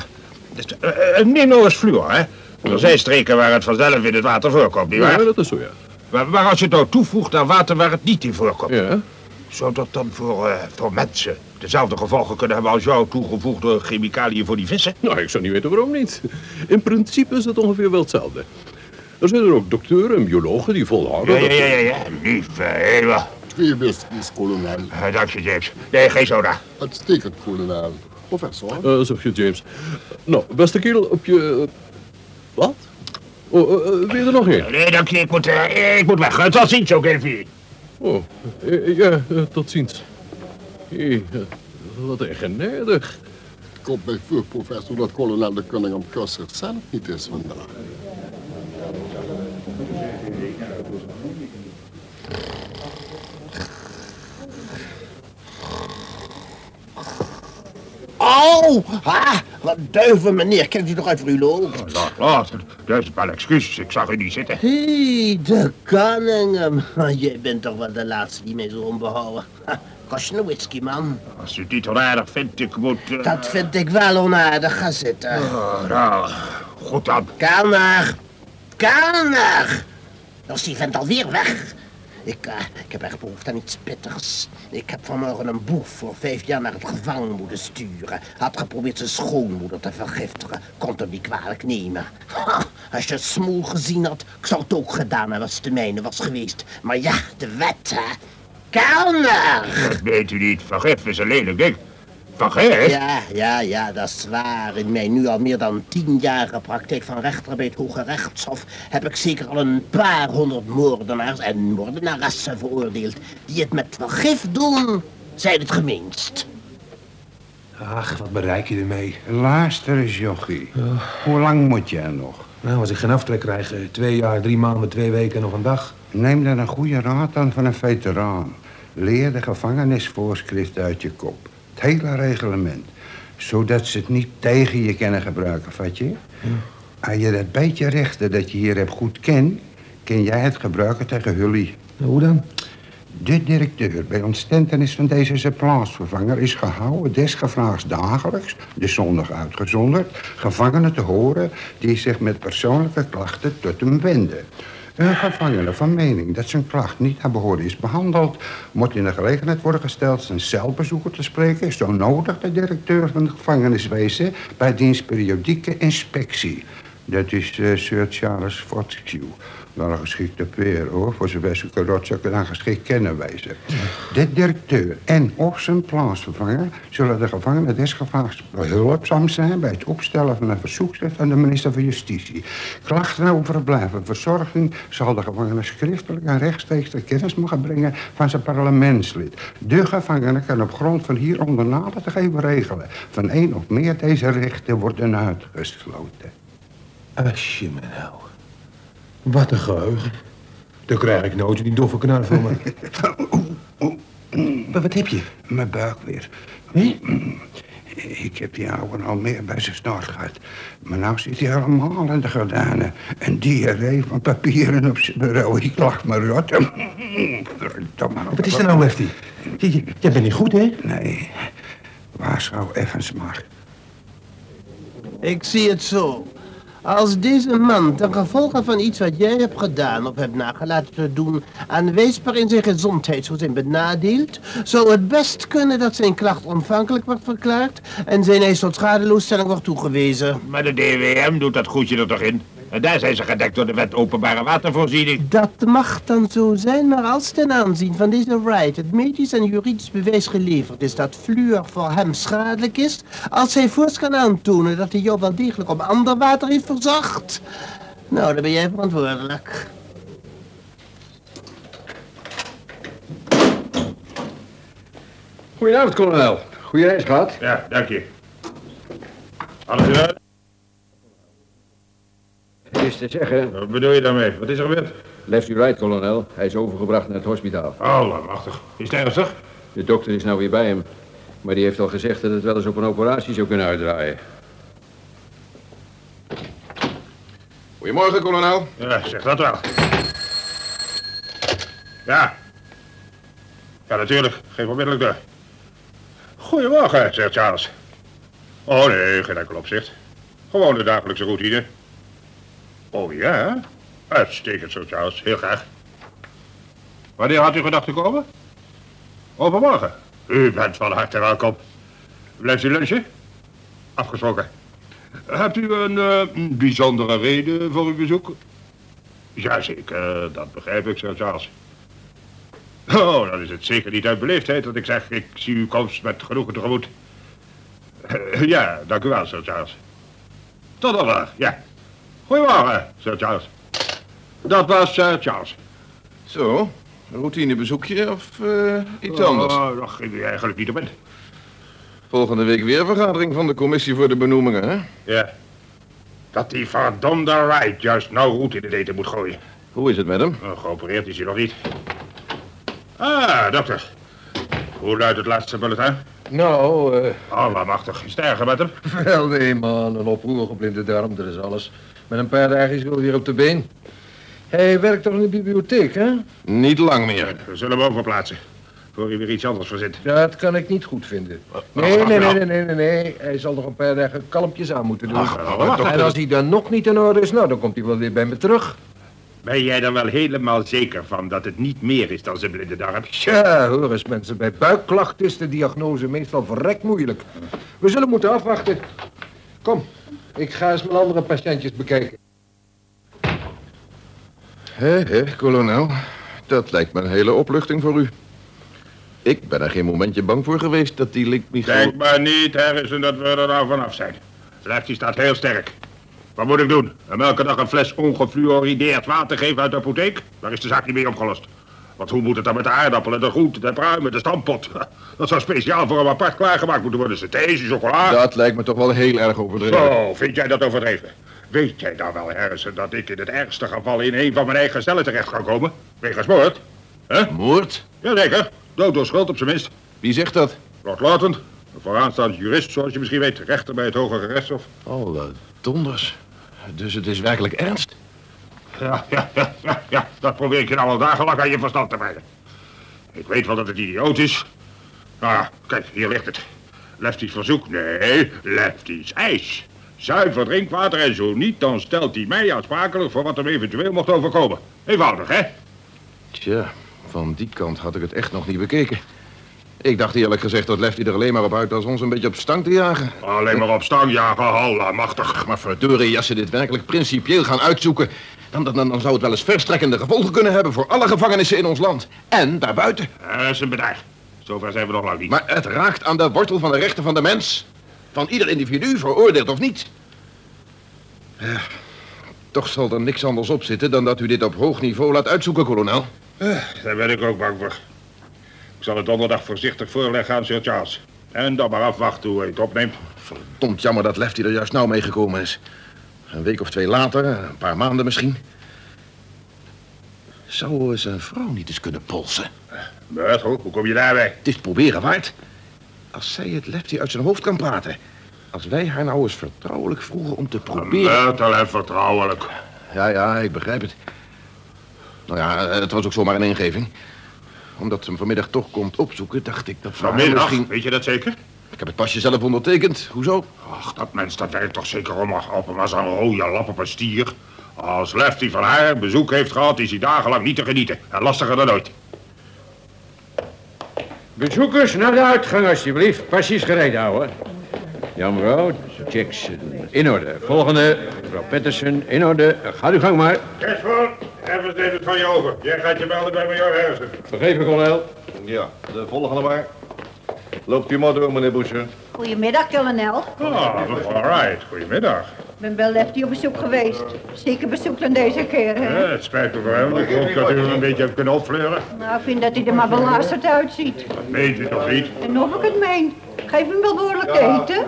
Dus, eh, eh, neem nou eens fluor, hè. Er zijn streken waar het vanzelf in het water voorkomt, nietwaar? Ja, dat is zo, ja. Maar, maar als je het nou toevoegt aan water waar het niet in voorkomt... Ja? zou dat dan voor, eh, voor mensen dezelfde gevolgen kunnen hebben als jouw toegevoegde chemicaliën voor die vissen? Nou, ik zou niet weten waarom niet. In principe is het ongeveer wel hetzelfde. Er zijn er ook dokteren en biologen die volhouden... Ja, ja, ja, ja, lieve hemel. Twee whiskies, kolonel. Eh, dank je, James. Nee, geen soda. Uitstekend, kolonel. Professor. Eh, zeg je, James. Nou, beste kerel, op je... Wat? Oh, wil je er nog één? Nee, dank je. Ik moet, eh, ik moet weg. Eh, Tot ziens, ook even. Oh, ja, tot ziens. Hé, eh, wat eigenaardig. Het komt mij voor, professor, dat kolonel de Cunningham Custer zelf niet is vandaag. Au! Ha! Wat duiven, meneer. Kent u toch uit voor uw loop? Laat, laat. Duizend wel excuses. Ik zag u niet zitten. Hé, de Cunningham. Jij bent toch wel de laatste die mij zo onbehouden. Kost je een whisky, man? Als u het niet onaardig vindt, ik moet... eh, Dat vind ik wel onaardig. Ga zitten. oh, nou, goed dan. Kelner! Dan is die vent alweer weg. Ik, eh, ik heb echt behoefte aan iets pittigs. Ik heb vanmorgen een boef voor vijf jaar naar het gevangen moeten sturen. Had geprobeerd zijn schoonmoeder te vergiftigen. Kon hem niet kwalijk nemen. Als je het smoel gezien had, ik zou het ook gedaan hebben als het de mijne was geweest. Maar ja, de wet, hè. Kelner! Dat weet u niet. Vergif is een lelijk. Vergif? Ja, ja, ja, dat is waar. In mijn nu al meer dan tienjarige praktijk van rechter bij het Hoge Rechtshof heb ik zeker al een paar honderd moordenaars en moordenaressen veroordeeld die het met vergif doen, zijn het gemeenst. Ach, wat bereik je ermee? Luister eens, jochie. Hoe lang moet jij nog? Nou, als ik geen aftrek krijg, eh, twee jaar, drie maanden, twee weken en nog een dag. Neem dan een goede raad aan van een veteraan. Leer de gevangenisvoorschriften uit je kop. Het hele reglement. Zodat ze het niet tegen je kunnen gebruiken, vat je? Als je dat beetje rechten dat je hier hebt goed kent... kun jij het gebruiken tegen Hully. Hoe dan? De directeur bij ontstentenis van deze zijn plaatsvervanger is gehouden desgevraagd dagelijks, de zondag uitgezonderd, gevangenen te horen die zich met persoonlijke klachten tot hem wenden. Een gevangene van mening dat zijn klacht niet naar behoren is behandeld, moet in de gelegenheid worden gesteld zijn celbezoeker te spreken, zo nodig de directeur van het gevangeniswezen bij diens periodieke inspectie. Dat is eh, Sir Charles Fortescue. Wel een geschikte peer, hoor. Voor zover zulke rotzakken dan geschikt kennen wijzen. De directeur en of zijn plaatsvervanger... zullen de gevangenen desgevraagd behulpzaam zijn... bij het opstellen van een verzoekschrift aan de minister van Justitie. Klachten over verblijf verzorging... zal de gevangene schriftelijk en rechtstreeks ter kennis mogen brengen... van zijn parlementslid. De gevangene kan op grond van hieronder nader te geven regelen... van één of meer deze rechten worden uitgesloten. Asje me nou. Wat een geheugen. Dan krijg ik nooit die doffe knar van me. Maar wat heb je? Mijn buik weer. Ik heb die ouwe al meer bij zijn snor gehad. Maar nou zit hij helemaal in de gordijnen. Een diarree van papieren op zijn bureau. Ik lach me rot. Verdomme. Wat is er nou, Lefty? Jij bent niet goed, hè? Nee. Waarschuw Evans maar. Ik zie het zo. Als deze man ten gevolge van iets wat jij hebt gedaan of hebt nagelaten te doen aanwijsbaar in zijn gezondheid zou zijn benadeeld, zou het best kunnen dat zijn klacht ontvankelijk wordt verklaard en zijn eis tot schadeloosstelling wordt toegewezen. Maar de DWM doet dat goedje er toch in? En daar zijn ze gedekt door de wet openbare watervoorziening. Dat mag dan zo zijn, maar als ten aanzien van deze Wright het medisch en juridisch bewijs geleverd is dat fluor voor hem schadelijk is, als hij voorts kan aantonen dat hij jou wel degelijk op ander water heeft verzacht, nou, dan ben jij verantwoordelijk. Goedenavond, kolonel. Goeie reis gehad. Ja, dank je. Alles in te zeggen, Wat bedoel je daarmee? Wat is er gebeurd? left u right, kolonel. Hij is overgebracht naar het hospitaal. Allemachtig. Is het ernstig? De dokter is nou weer bij hem. Maar die heeft al gezegd dat het wel eens op een operatie zou kunnen uitdraaien. Goedemorgen, kolonel. Ja, zeg dat wel. Ja. Ja, natuurlijk. Geef onmiddellijk door. Goedemorgen, zegt Charles. Oh nee, geen enkel opzicht. Gewoon de dagelijkse routine. Oh ja? Uitstekend zo, Charles. Heel graag. Wanneer had u gedacht te komen? Overmorgen. U bent van harte welkom. Blijft u lunchen? Afgesproken. Hebt u een eh, bijzondere reden voor uw bezoek? Jazeker, dat begrijp ik, Sir Charles. Oh, dan is het zeker niet uit beleefdheid dat ik zeg... ik zie uw komst met genoegen tegemoet. Ja, dank u wel, Sir Charles. Tot dan, ja. Goedemorgen, Sir Charles. Dat was Sir Charles. Zo, een routinebezoekje of eh, iets anders? Oh, daar ging u eigenlijk niet op in. Volgende week weer een vergadering van de commissie voor de benoemingen, hè? Ja. Dat die verdomde Wright juist nou roet in het eten moet gooien. Hoe is het met hem? Nou, geopereerd is hij nog niet. Ah, dokter. Hoe luidt het laatste bulletin? Nou, eh... Allemachtig, is het erger met hem? Wel nee, man. Een oproer op blinde darm, dat is alles. Met een paar dagen is hij wel weer op de been. Hij werkt toch in de bibliotheek, hè? Niet lang meer. We zullen hem overplaatsen. Voor hij weer iets anders verzint. Dat kan ik niet goed vinden. Nee, nee, nee, nee, nee, nee, nee. Hij zal nog een paar dagen kalmpjes aan moeten doen. Ach, nou, wacht, en als hij dan nog niet in orde is, nou, dan komt hij wel weer bij me terug. Ben jij er wel helemaal zeker van dat het niet meer is dan zijn blinde darm? Tja, hoor eens mensen, bij buikklachten is de diagnose meestal verrekt moeilijk. We zullen moeten afwachten. Kom, ik ga eens mijn andere patiëntjes bekijken. Hé, hé, kolonel. Dat lijkt me een hele opluchting voor u. Ik ben er geen momentje bang voor geweest dat die link niet... Denk maar niet, Harrison, dat we er nou vanaf zijn. Lefty staat heel sterk. Wat moet ik doen? Hem elke dag een fles ongefluorideerd water geven uit de apotheek? Daar is de zaak niet mee opgelost. Want hoe moet het dan met de aardappelen, de groenten, de pruimen, de stampot? Dat zou speciaal voor hem apart klaargemaakt moeten worden. Zijn thee, chocola. Dat lijkt me toch wel heel erg overdreven. Zo, vind jij dat overdreven? Weet jij dan wel, Harrison, dat ik in het ergste geval in een van mijn eigen cellen terecht kan komen? Wegens moord? Hè? Moord? Jazeker. Dood door schuld op zijn minst. Wie zegt dat? Lord Lawton, een vooraanstaand jurist, zoals je misschien weet. Rechter bij het Hoge Gerechtshof. Alle donders. Dus het is werkelijk ernst? Ja, ja, ja, ja, ja. Dat probeer ik je nou al dagenlang aan je verstand te brengen. Ik weet wel dat het idioot is. Nou ja, kijk, hier ligt het. Lefty's verzoek? Nee, Lefty's eis. Zuiver drinkwater en zo niet, dan stelt hij mij aansprakelijk voor wat hem eventueel mocht overkomen. Eenvoudig, hè? Tja, van die kant had ik het echt nog niet bekeken. Ik dacht eerlijk gezegd dat Lefty er alleen maar op uit was ons een beetje op stang te jagen. Alleen maar op stang jagen, halla, machtig. Maar verdorie, als ze dit werkelijk principieel gaan uitzoeken... Dan, dan, dan zou het wel eens verstrekkende gevolgen kunnen hebben... voor alle gevangenissen in ons land. En daarbuiten. Dat is een bedrijf. Zover zijn we nog lang niet. Maar het raakt aan de wortel van de rechten van de mens. Van ieder individu, veroordeeld of niet. Ja, toch zal er niks anders op zitten... dan dat u dit op hoog niveau laat uitzoeken, kolonel. Eh, Daar ben ik ook bang voor. Ik zal het donderdag voorzichtig voorleggen aan Sir Charles. En dan maar afwachten hoe hij het opneemt. Verdomd jammer dat Lefty er juist nou meegekomen is. Een week of twee later, een paar maanden misschien. Zou zijn vrouw niet eens kunnen polsen? Myrtle, hoe kom je daarbij? Het is proberen waard. Als zij het Lefty uit zijn hoofd kan praten. Als wij haar nou eens vertrouwelijk vroegen om te proberen... Myrtle en vertrouwelijk. Ja, ja, ik begrijp het. Nou ja, het was ook zomaar een ingeving. Omdat ze hem vanmiddag toch komt opzoeken, dacht ik dat... Vanmiddag, Misschien... weet je dat zeker? Ik heb het pasje zelf ondertekend. Hoezo? Ach, dat mens, dat werkt toch zeker om, op hem als een rode lap op een stier. Als Lefty van haar bezoek heeft gehad, is hij dagenlang niet te genieten. En lastiger dan ooit. Bezoekers naar de uitgang, alsjeblieft. Passies gereed houden. Ja, mevrouw. Checks in orde. Volgende, mevrouw Patterson, in orde. Ga uw gang maar. Cashford, even neemt het van je over. Jij gaat je melden bij major Harrison. Vergeven, kolonel. Ja, de volgende maar. Loopt u maar door, meneer Boucher. Goedemiddag, kolonel. Ah, mevrouw Wright, goedemiddag. Ik ben bij Lefty op bezoek geweest. Zeker bezoek dan deze keer, hè? Ja, het spijt me voor hem. Ik hoop dat u hem een beetje hebt kunnen opfleuren. Nou, ik vind dat hij er maar belasterd uitziet. Dat meent u toch niet? En of ik het meen. Geef hem wel behoorlijk te eten.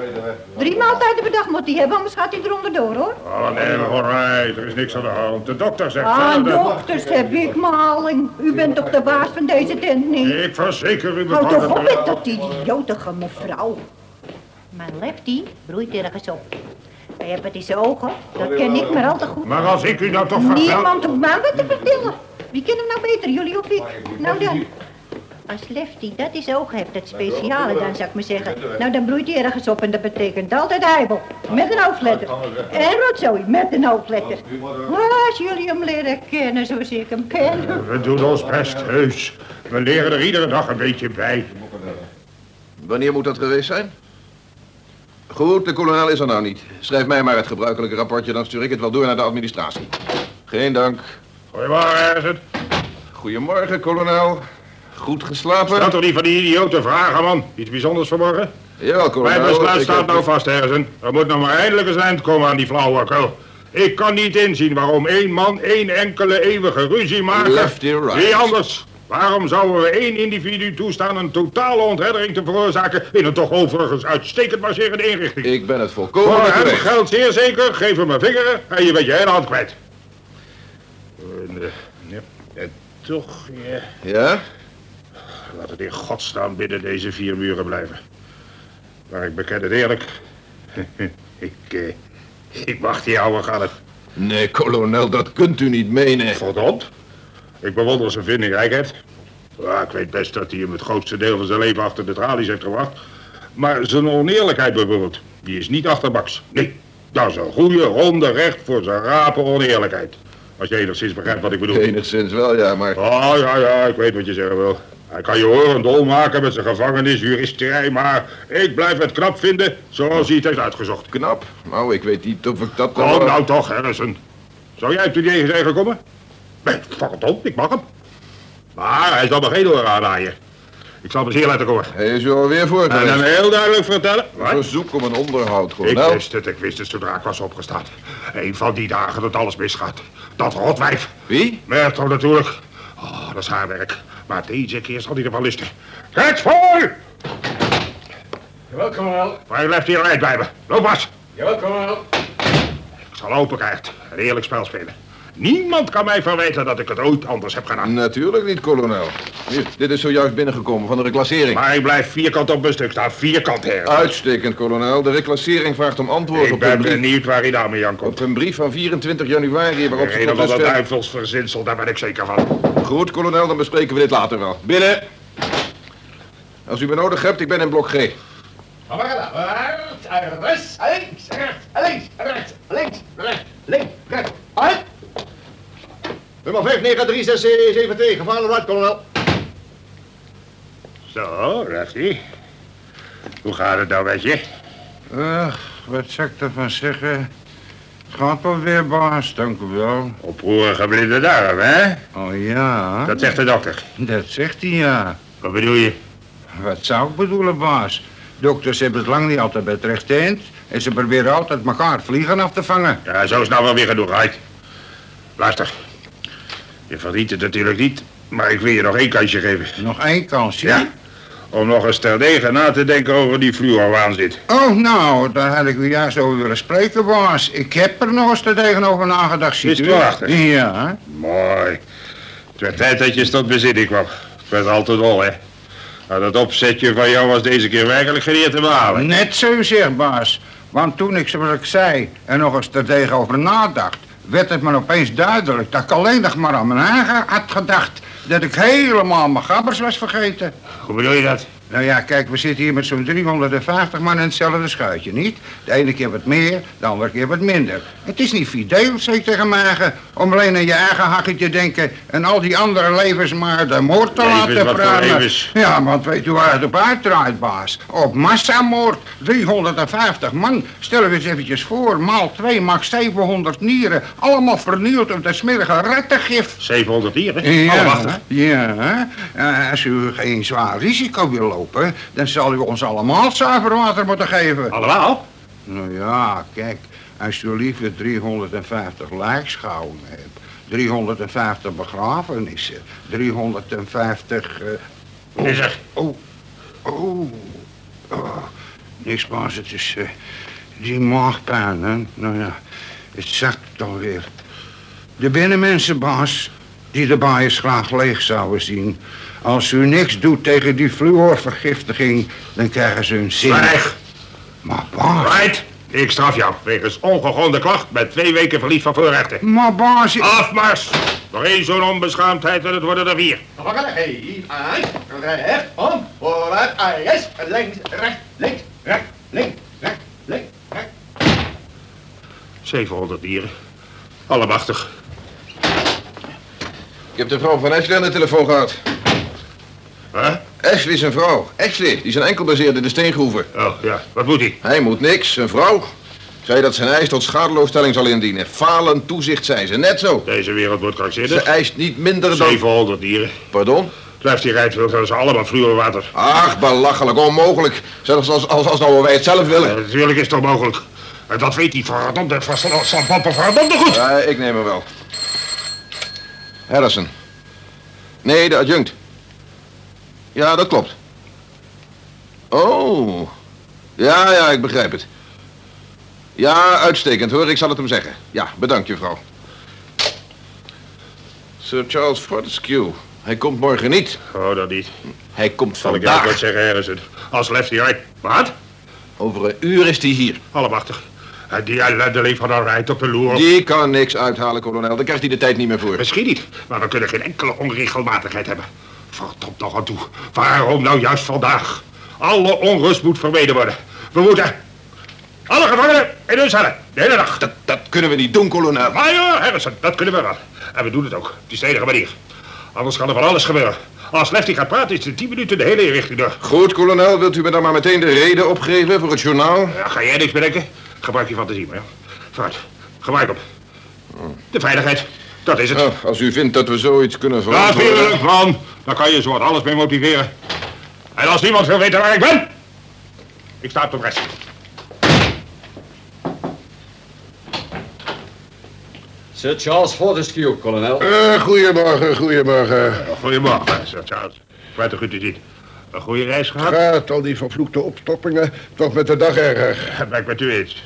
Drie maaltijden per dag moet hij hebben, anders gaat hij eronder door, hoor. Oh, nee, mevrouw Wright, er is niks aan de hand. De dokter zegt Ah, dat... dokters heb ik maling. U bent toch de baas van deze tent niet? Ik verzeker u, Houd mevrouw... toch op met dat idiotige mevrouw. Maar Lefty broeit ergens op. Hij hebt het in zijn ogen, dat ken ik maar al te goed. Maar als ik u nou toch vertel... Niemand hoeft mij wat te vertellen. Wie kent hem nou beter, jullie of ik? Nou dan. Als Lefty dat is oog heeft, dat speciale dan zou ik maar zeggen. Nou, dan bloeit hij ergens op en dat betekent altijd heibel. Met een hoofdletter. En rotzooi, met een hoofdletter. Als jullie hem leren kennen zoals ik hem ken. We doen ons best, heus. We leren er iedere dag een beetje bij. Wanneer moet dat geweest zijn? Goed, de kolonel is er nou niet. Schrijf mij maar het gebruikelijke rapportje, dan stuur ik het wel door naar de administratie. Geen dank. Goedemorgen, Harrison. Goedemorgen, kolonel. Goed geslapen? Stel toch niet van die idiote vragen, man. Iets bijzonders vanmorgen? Jawel, kolonel. Mijn besluit ik staat heb- nou vast, Harrison. Er moet nog maar eindelijk eens een eind komen aan die flauwekul. Ik kan niet inzien waarom één man één enkele eeuwige ruzie maakt. Lefty right. Wie anders? Waarom zouden we één individu toestaan een totale ontheddering te veroorzaken in een toch overigens uitstekend marcherende inrichting? Ik ben het volkomen Voor hem geldt zeer zeker, geef hem een vinger en je bent je hele hand kwijt. En, eh, ja, en toch, ja, Ja? Laat het in godsnaam binnen deze vier muren blijven. Maar ik beken het eerlijk, ik, eh, ik mag die ouwe gaan het. Nee, kolonel, dat kunt u niet menen. Verdomd. Ik bewonder zijn vindingrijkheid. Ja, ik weet best dat hij hem het grootste deel van zijn leven achter de tralies heeft gebracht. Maar zijn oneerlijkheid bijvoorbeeld, die is niet achterbaks. Nee, dat is een goede, ronde recht voor zijn rape oneerlijkheid. Als je enigszins begrijpt wat ik bedoel. Enigszins wel, ja, maar... Oh, ja, ja, ik weet wat je zeggen wil. Hij kan je horen dol maken met zijn gevangenisjuristerij, maar ik blijf het knap vinden zoals hij het heeft uitgezocht. Knap? Nou, ik weet niet of ik dat... Kom nou toch, Harrison. Zou jij op het idee zijn gekomen? Nee, verdomd, ik mag hem. Maar hij zal me geen oor aanlaaien. Ik zal me zeer laten horen. Hij is u alweer voor En hem heel duidelijk vertellen. Een verzoek om een onderhoud, Ik kolonel. wist het, ik wist het zodra ik was opgestaan. Een van die dagen dat alles misgaat. Dat rotwijf. Wie? Merto natuurlijk. Oh, dat is haar werk. Maar deze keer zal hij ervan listen. Kijk voor! Jawel, kolonel. Waar blijft hier eruit bij me? Loop maar. Jawel, kolonel. Ik zal open kaart. Een eerlijk spel spelen. Niemand kan mij verwijten dat ik het ooit anders heb gedaan. Natuurlijk niet, kolonel. Hier, dit is zojuist binnengekomen van de reclassering. Maar ik blijf vierkant op mijn stuk staan. Vierkant her. Uitstekend, kolonel. De reclassering vraagt om antwoord Ik op ben een brief... benieuwd waar hij nou mee aankomt. Op een brief van 24 januari waarop ander dusver- duivels verzinsel, daar ben ik zeker van. Goed, kolonel, dan bespreken we dit later wel. Binnen. Als u me nodig hebt, ik ben in blok G. Rechts, links, rechts, links, rechts, links, rechts, links, rechts. Uit! Nummer 59367 gevaarlijk uit, kolonel. Zo, Lefty. Hoe gaat het nou met je? Ach, wat zou ik ervan zeggen? Gaat wel weer, baas, dank u wel. Oproerige blinde darm, hè? Oh ja? Dat zegt de dokter. Dat zegt hij, ja. Wat bedoel je? Wat zou ik bedoelen, baas? Dokters hebben het lang niet altijd bij het rechte eind. En ze proberen altijd elkaar vliegen af te vangen. Ja, zo is nou wel weer genoeg, uit. Luister. Je verdient het natuurlijk niet, maar ik wil je nog één kansje geven. Nog één kansje? Ja. Om nog eens terdege na te denken over die fluorwaanzin. Oh, nou, daar had ik u juist over willen spreken, baas. Ik heb er nog eens te tegenover nagedacht, ziet Is waarachtig? Ja. Mooi. Het werd tijd dat je eens tot bezinning kwam. Het werd al te dol, hè? Nou, dat opzetje van jou was deze keer werkelijk geleerd te behalen. Net zo zeg, baas. Want toen ik, zoals ik zei, er nog eens er tegenover nadacht... werd het me opeens duidelijk dat ik alleen nog maar aan mijn eigen had gedacht... dat ik helemaal mijn gabbers was vergeten. Hoe bedoel je dat? Nou ja, kijk, we zitten hier met zo'n 350 man in hetzelfde schuitje, niet? De ene keer wat meer, de andere keer wat minder. Het is niet fideel, zeg ik tegen om alleen aan je eigen hakje te denken... en al die andere levens maar de moord te Levens, laten praten. Ja, want weet u waar het op uitdraait, baas? Op massamoord. 350 man. Stellen we eens eventjes voor, maal 2 maakt 700 nieren. Allemaal vernield door dat smerige rattengif. 700 dieren? Alle Ja, wachten. ja. Eh, als u geen zwaar risico wil lopen, dan zal u ons allemaal zuiver water moeten geven. Allemaal? Nou ja, kijk, als u liever 350 lijkschouwen hebt, 350 begrafenissen, 350... eh, Is er? Oh, oh, oh. Niks, baas, het is eh, die maagpijn, hè. Nou ja, het zakt dan weer. De binnenmensen, baas, die de baaiers graag leeg zouden zien. Als u niks doet tegen die fluorvergiftiging, dan krijgen ze hun zin. Zwijg! Maar baas... Right! Ik straf jou wegens ongegronde klacht met twee weken verlies van voorrechten. Maar baas... Afmars! Nog één zo'n onbeschaamdheid en het worden er vier. Rechts, recht, om, vooruit, yes, links, rechts, links, rechts, links, rechts, links, rechts. 700 dieren. Allemachtig. Ik heb de vrouw van Ashley aan de telefoon gehad. Huh? Ashley zijn vrouw. Ashley, die zijn enkel baseerde in de steengroeven. Oh, ja. Wat moet hij? Hij moet niks. Zijn vrouw zei dat zijn eis tot schadeloosstelling zal indienen. Falend toezicht zijn ze, net zo. Deze wereld wordt krankzinnig. Ze eist niet minder dan... 700 dieren. Pardon? Blijft die rijdt, dat is allemaal vloerwater. Ach, belachelijk, onmogelijk. Zelfs als, als, als nou wij het zelf willen. Ja, natuurlijk is het onmogelijk. En dat weet die verdomde verdomde verdomde goed. Ja, ik neem hem wel. Harrison. Nee, de adjunct. Ja, dat klopt. Oh. Ja, ja, ik begrijp het. Ja, uitstekend hoor, ik zal het hem zeggen. Ja, bedankt juffrouw. Sir Charles Fortescue. Hij komt morgen niet. Oh, dat niet. Hij komt Zal ik vandaag. jou wat zeggen, Harrison? Als Lefty rijdt. Wat? Over een uur is hij hier. Allemachtig. En die ellendeling van een rijdt op de loer. Die kan niks uithalen, kolonel. Daar krijgt hij de tijd niet meer voor. Misschien niet, maar we kunnen geen enkele onregelmatigheid hebben. Verdomd nog aan toe. Waarom nou juist vandaag? Alle onrust moet vermeden worden. We moeten... Alle gevangenen in hun cellen. De hele dag. Dat, dat kunnen we niet doen, kolonel. Major Harrison, dat kunnen we wel. En we doen het ook. Het is de enige manier. Anders kan er van alles gebeuren. Als Lefty gaat praten, is het 10 minuten de hele inrichting door. Goed, kolonel. Wilt u me dan maar meteen de reden opgeven voor het journaal? Ja, ga jij niks bedenken? Gebruik je fantasie maar. Vooruit. Gebruik hem. De veiligheid. Dat is het. Nou, als u vindt dat we zoiets kunnen verantwoorden... Natuurlijk, man. Dan kan je zo wat alles mee motiveren. En als niemand wil weten waar ik ben... Ik sta op de rest. Sir Charles Fortescue, kolonel. Eh, goedemorgen, goedemorgen. Goedemorgen, Sir Charles. Prettig u te zien. Een goede reis gehad? Gaat al die vervloekte opstoppingen toch met de dag erger. Ben ik met u eens.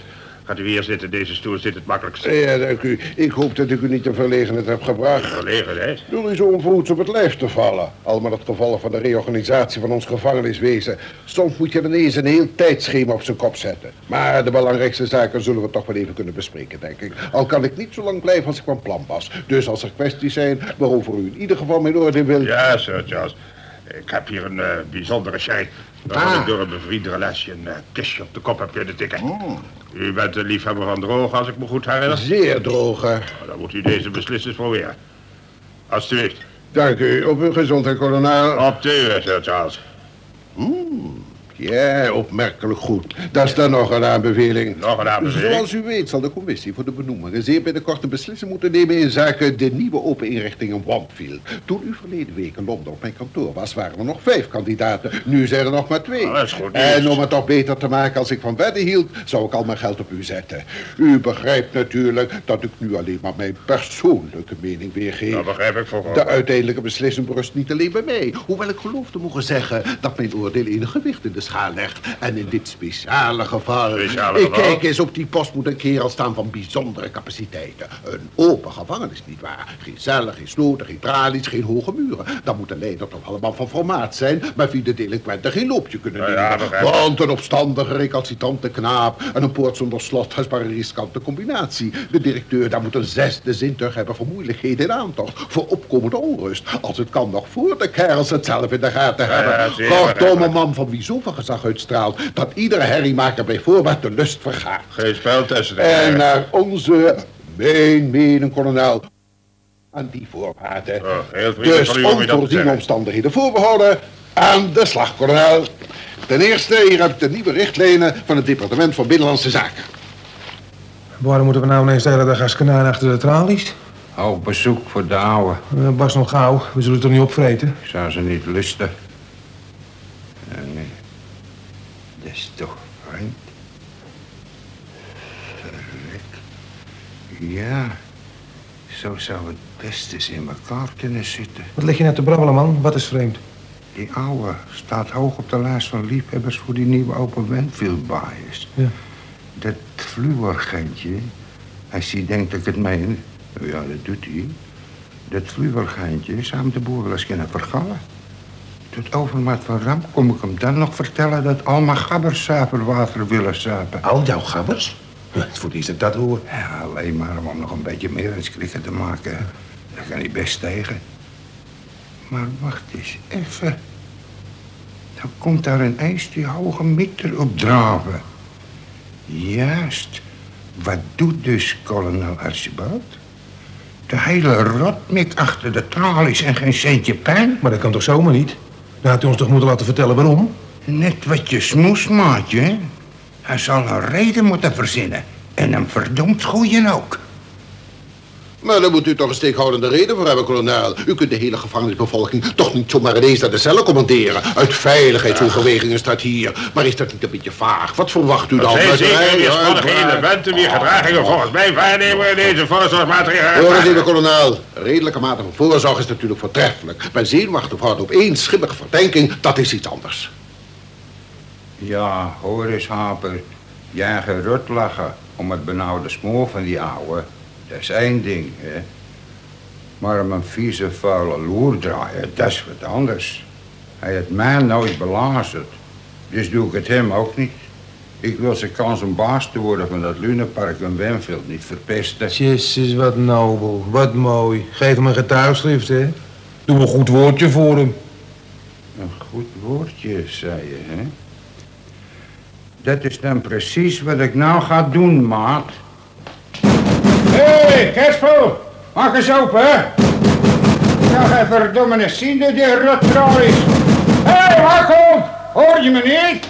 Gaat u hier zitten, deze stoel zit het makkelijkst. Ja, dank u. Ik hoop dat ik u niet in verlegenheid heb gebracht. Verlegenheid? Door u zo onverhoeds op het lijf te vallen. Al met het gevolg van de reorganisatie van ons gevangeniswezen. Soms moet je ineens een heel tijdschema op zijn kop zetten. Maar de belangrijkste zaken zullen we toch wel even kunnen bespreken, denk ik. Al kan ik niet zo lang blijven als ik van plan was. Dus als er kwesties zijn waarover u in ieder geval mijn oordeel wil... Ja, Sir Charles. Ik heb hier een eh, bijzondere shine. Waarvan Ah. ik door een bevriende relatie een eh, kistje op de kop heb kunnen tikken. U bent een liefhebber van droog, als ik me goed herinner. Zeer droge. Nou, Dan moet u deze beslissend proberen. Alsjeblieft. Dank u. Op uw gezondheid, kolonel. Op de uur, Sir Charles. Ja, opmerkelijk goed. Dat is dan nog een aanbeveling. Nog een aanbeveling? Zoals u weet zal de commissie voor de benoemingen zeer binnenkort een beslissing moeten nemen in zaken de nieuwe open inrichting in Wampfield. Toen u verleden week in Londen op mijn kantoor was, waren er nog vijf kandidaten. Nu zijn er nog maar twee. Oh, dat is goed nieuws. en om het toch beter te maken als ik van wedden hield, zou ik al mijn geld op u zetten. U begrijpt natuurlijk dat ik nu alleen maar mijn persoonlijke mening weergeef. Dat begrijp ik voor De uiteindelijke beslissing berust niet alleen bij mij. Hoewel ik geloof te mogen zeggen dat mijn oordeel enig gewicht in de legt. En in dit speciale geval... Speciale ik geval? kijk eens, op die post moet een kerel staan van bijzondere capaciteiten. Een open gevangenis, nietwaar? Geen cellen, geen sloten, geen tralies, geen hoge muren. Dan moet de leider toch allemaal van formaat zijn... maar wie de delinquenten geen loopje kunnen Ja, nemen. ja. Want een opstandige, recalcitrante knaap... en een poort zonder slot is maar een riskante combinatie. De directeur daar moet een zesde zintuig hebben... voor moeilijkheden in aantocht, voor opkomende onrust. Als het kan nog voor de kerels het zelf in de gaten hebben. ja, Kortom, een man van wie zoveel gezag uitstraalt... dat iedere herriemaker bij voorbaat de lust vergaat. Geen spel tussen de En naar onze, mijn mening, kolonel... aan die voorwaarden. Oh, heel vriendelijk dus dat onvoorziene omstandigheden voorbehouden... aan de slag, kolonel. Ten eerste, hier heb ik de nieuwe richtlijnen... van het departement van Binnenlandse Zaken. Waarom moeten we nou ineens de hele dag als kanaan achter de tralies? Hou bezoek voor de ouwe. Eh, Bas nog gauw, we zullen het toch niet opvreten? Ik zou ze niet lusten. Ja, nee. Dat is toch vreemd. Verrek. Ja, zo zou het best eens in elkaar kunnen zitten. Wat lig je nou te brabbelen, man? Wat is vreemd? Die ouwe staat hoog op de lijst van liefhebbers voor die nieuwe Open Wenfield bias. Ja. Dat fluorgeintje, als hij denkt dat ik het meen, ja, dat doet hij. Dat fluorgeintje zou hem de boer wel eens kunnen vergallen. Tot overmaat van ramp kom ik hem dan nog vertellen dat al mijn gabbers zuiverwater willen zuipen. Al jouw gabbers? Ja, het voor dat ik dat hoor. Ja, alleen maar om nog een beetje meer eens krikken te maken. Daar kan hij best tegen. Maar wacht eens even. Dan komt daar een ijs die hoge mitter op draven. Juist. Wat doet dus kolonel Archibald? De hele rotmik achter de tralies en geen centje pijn. Maar dat kan toch zomaar niet? Dan had u ons toch moeten laten vertellen waarom? Net wat je smoes, maatje. Hij zal een reden moeten verzinnen. En een verdomd goeie ook. Maar daar moet u toch een steekhoudende reden voor hebben, kolonel. U kunt de hele gevangenisbevolking toch niet zomaar ineens naar de cellen commanderen. Uit veiligheidsoverwegingen staat hier. Maar is dat niet een beetje vaag? Wat verwacht u dan? Er zijn zeker weerspannige uit- elementen wier gedragingen volgens mij waarnemen in deze voorzorgsmaatregelen. Hoor eens even, kolonel. Redelijke mate van voorzorg is natuurlijk voortreffelijk. Maar zenuwachtig worden op één schimmige verdenking, dat is iets anders. Ja, hoor eens, Haper. Jij gerut lachen om het benauwde smoor van die ouwe. Dat is één ding, hè. Maar om een vieze, vuile loer draaien, dat is wat anders. Hij heeft mij nooit belazerd. Dus doe ik het hem ook niet. Ik wil zijn kans om baas te worden van dat Lunepark in Wenfield niet verpesten. Jezus, wat nobel, wat mooi. Geef hem een getuigschrift, hè. Doe een goed woordje voor hem. Een goed woordje, zei je, hè? Dat is dan precies wat ik nou ga doen, maat. Hé, hey, Kerspo! Maak eens open, hè? Ja, ga verdomme eens zien dat die rot trouw is. Hé, hey, Hakko! Hoor je me niet?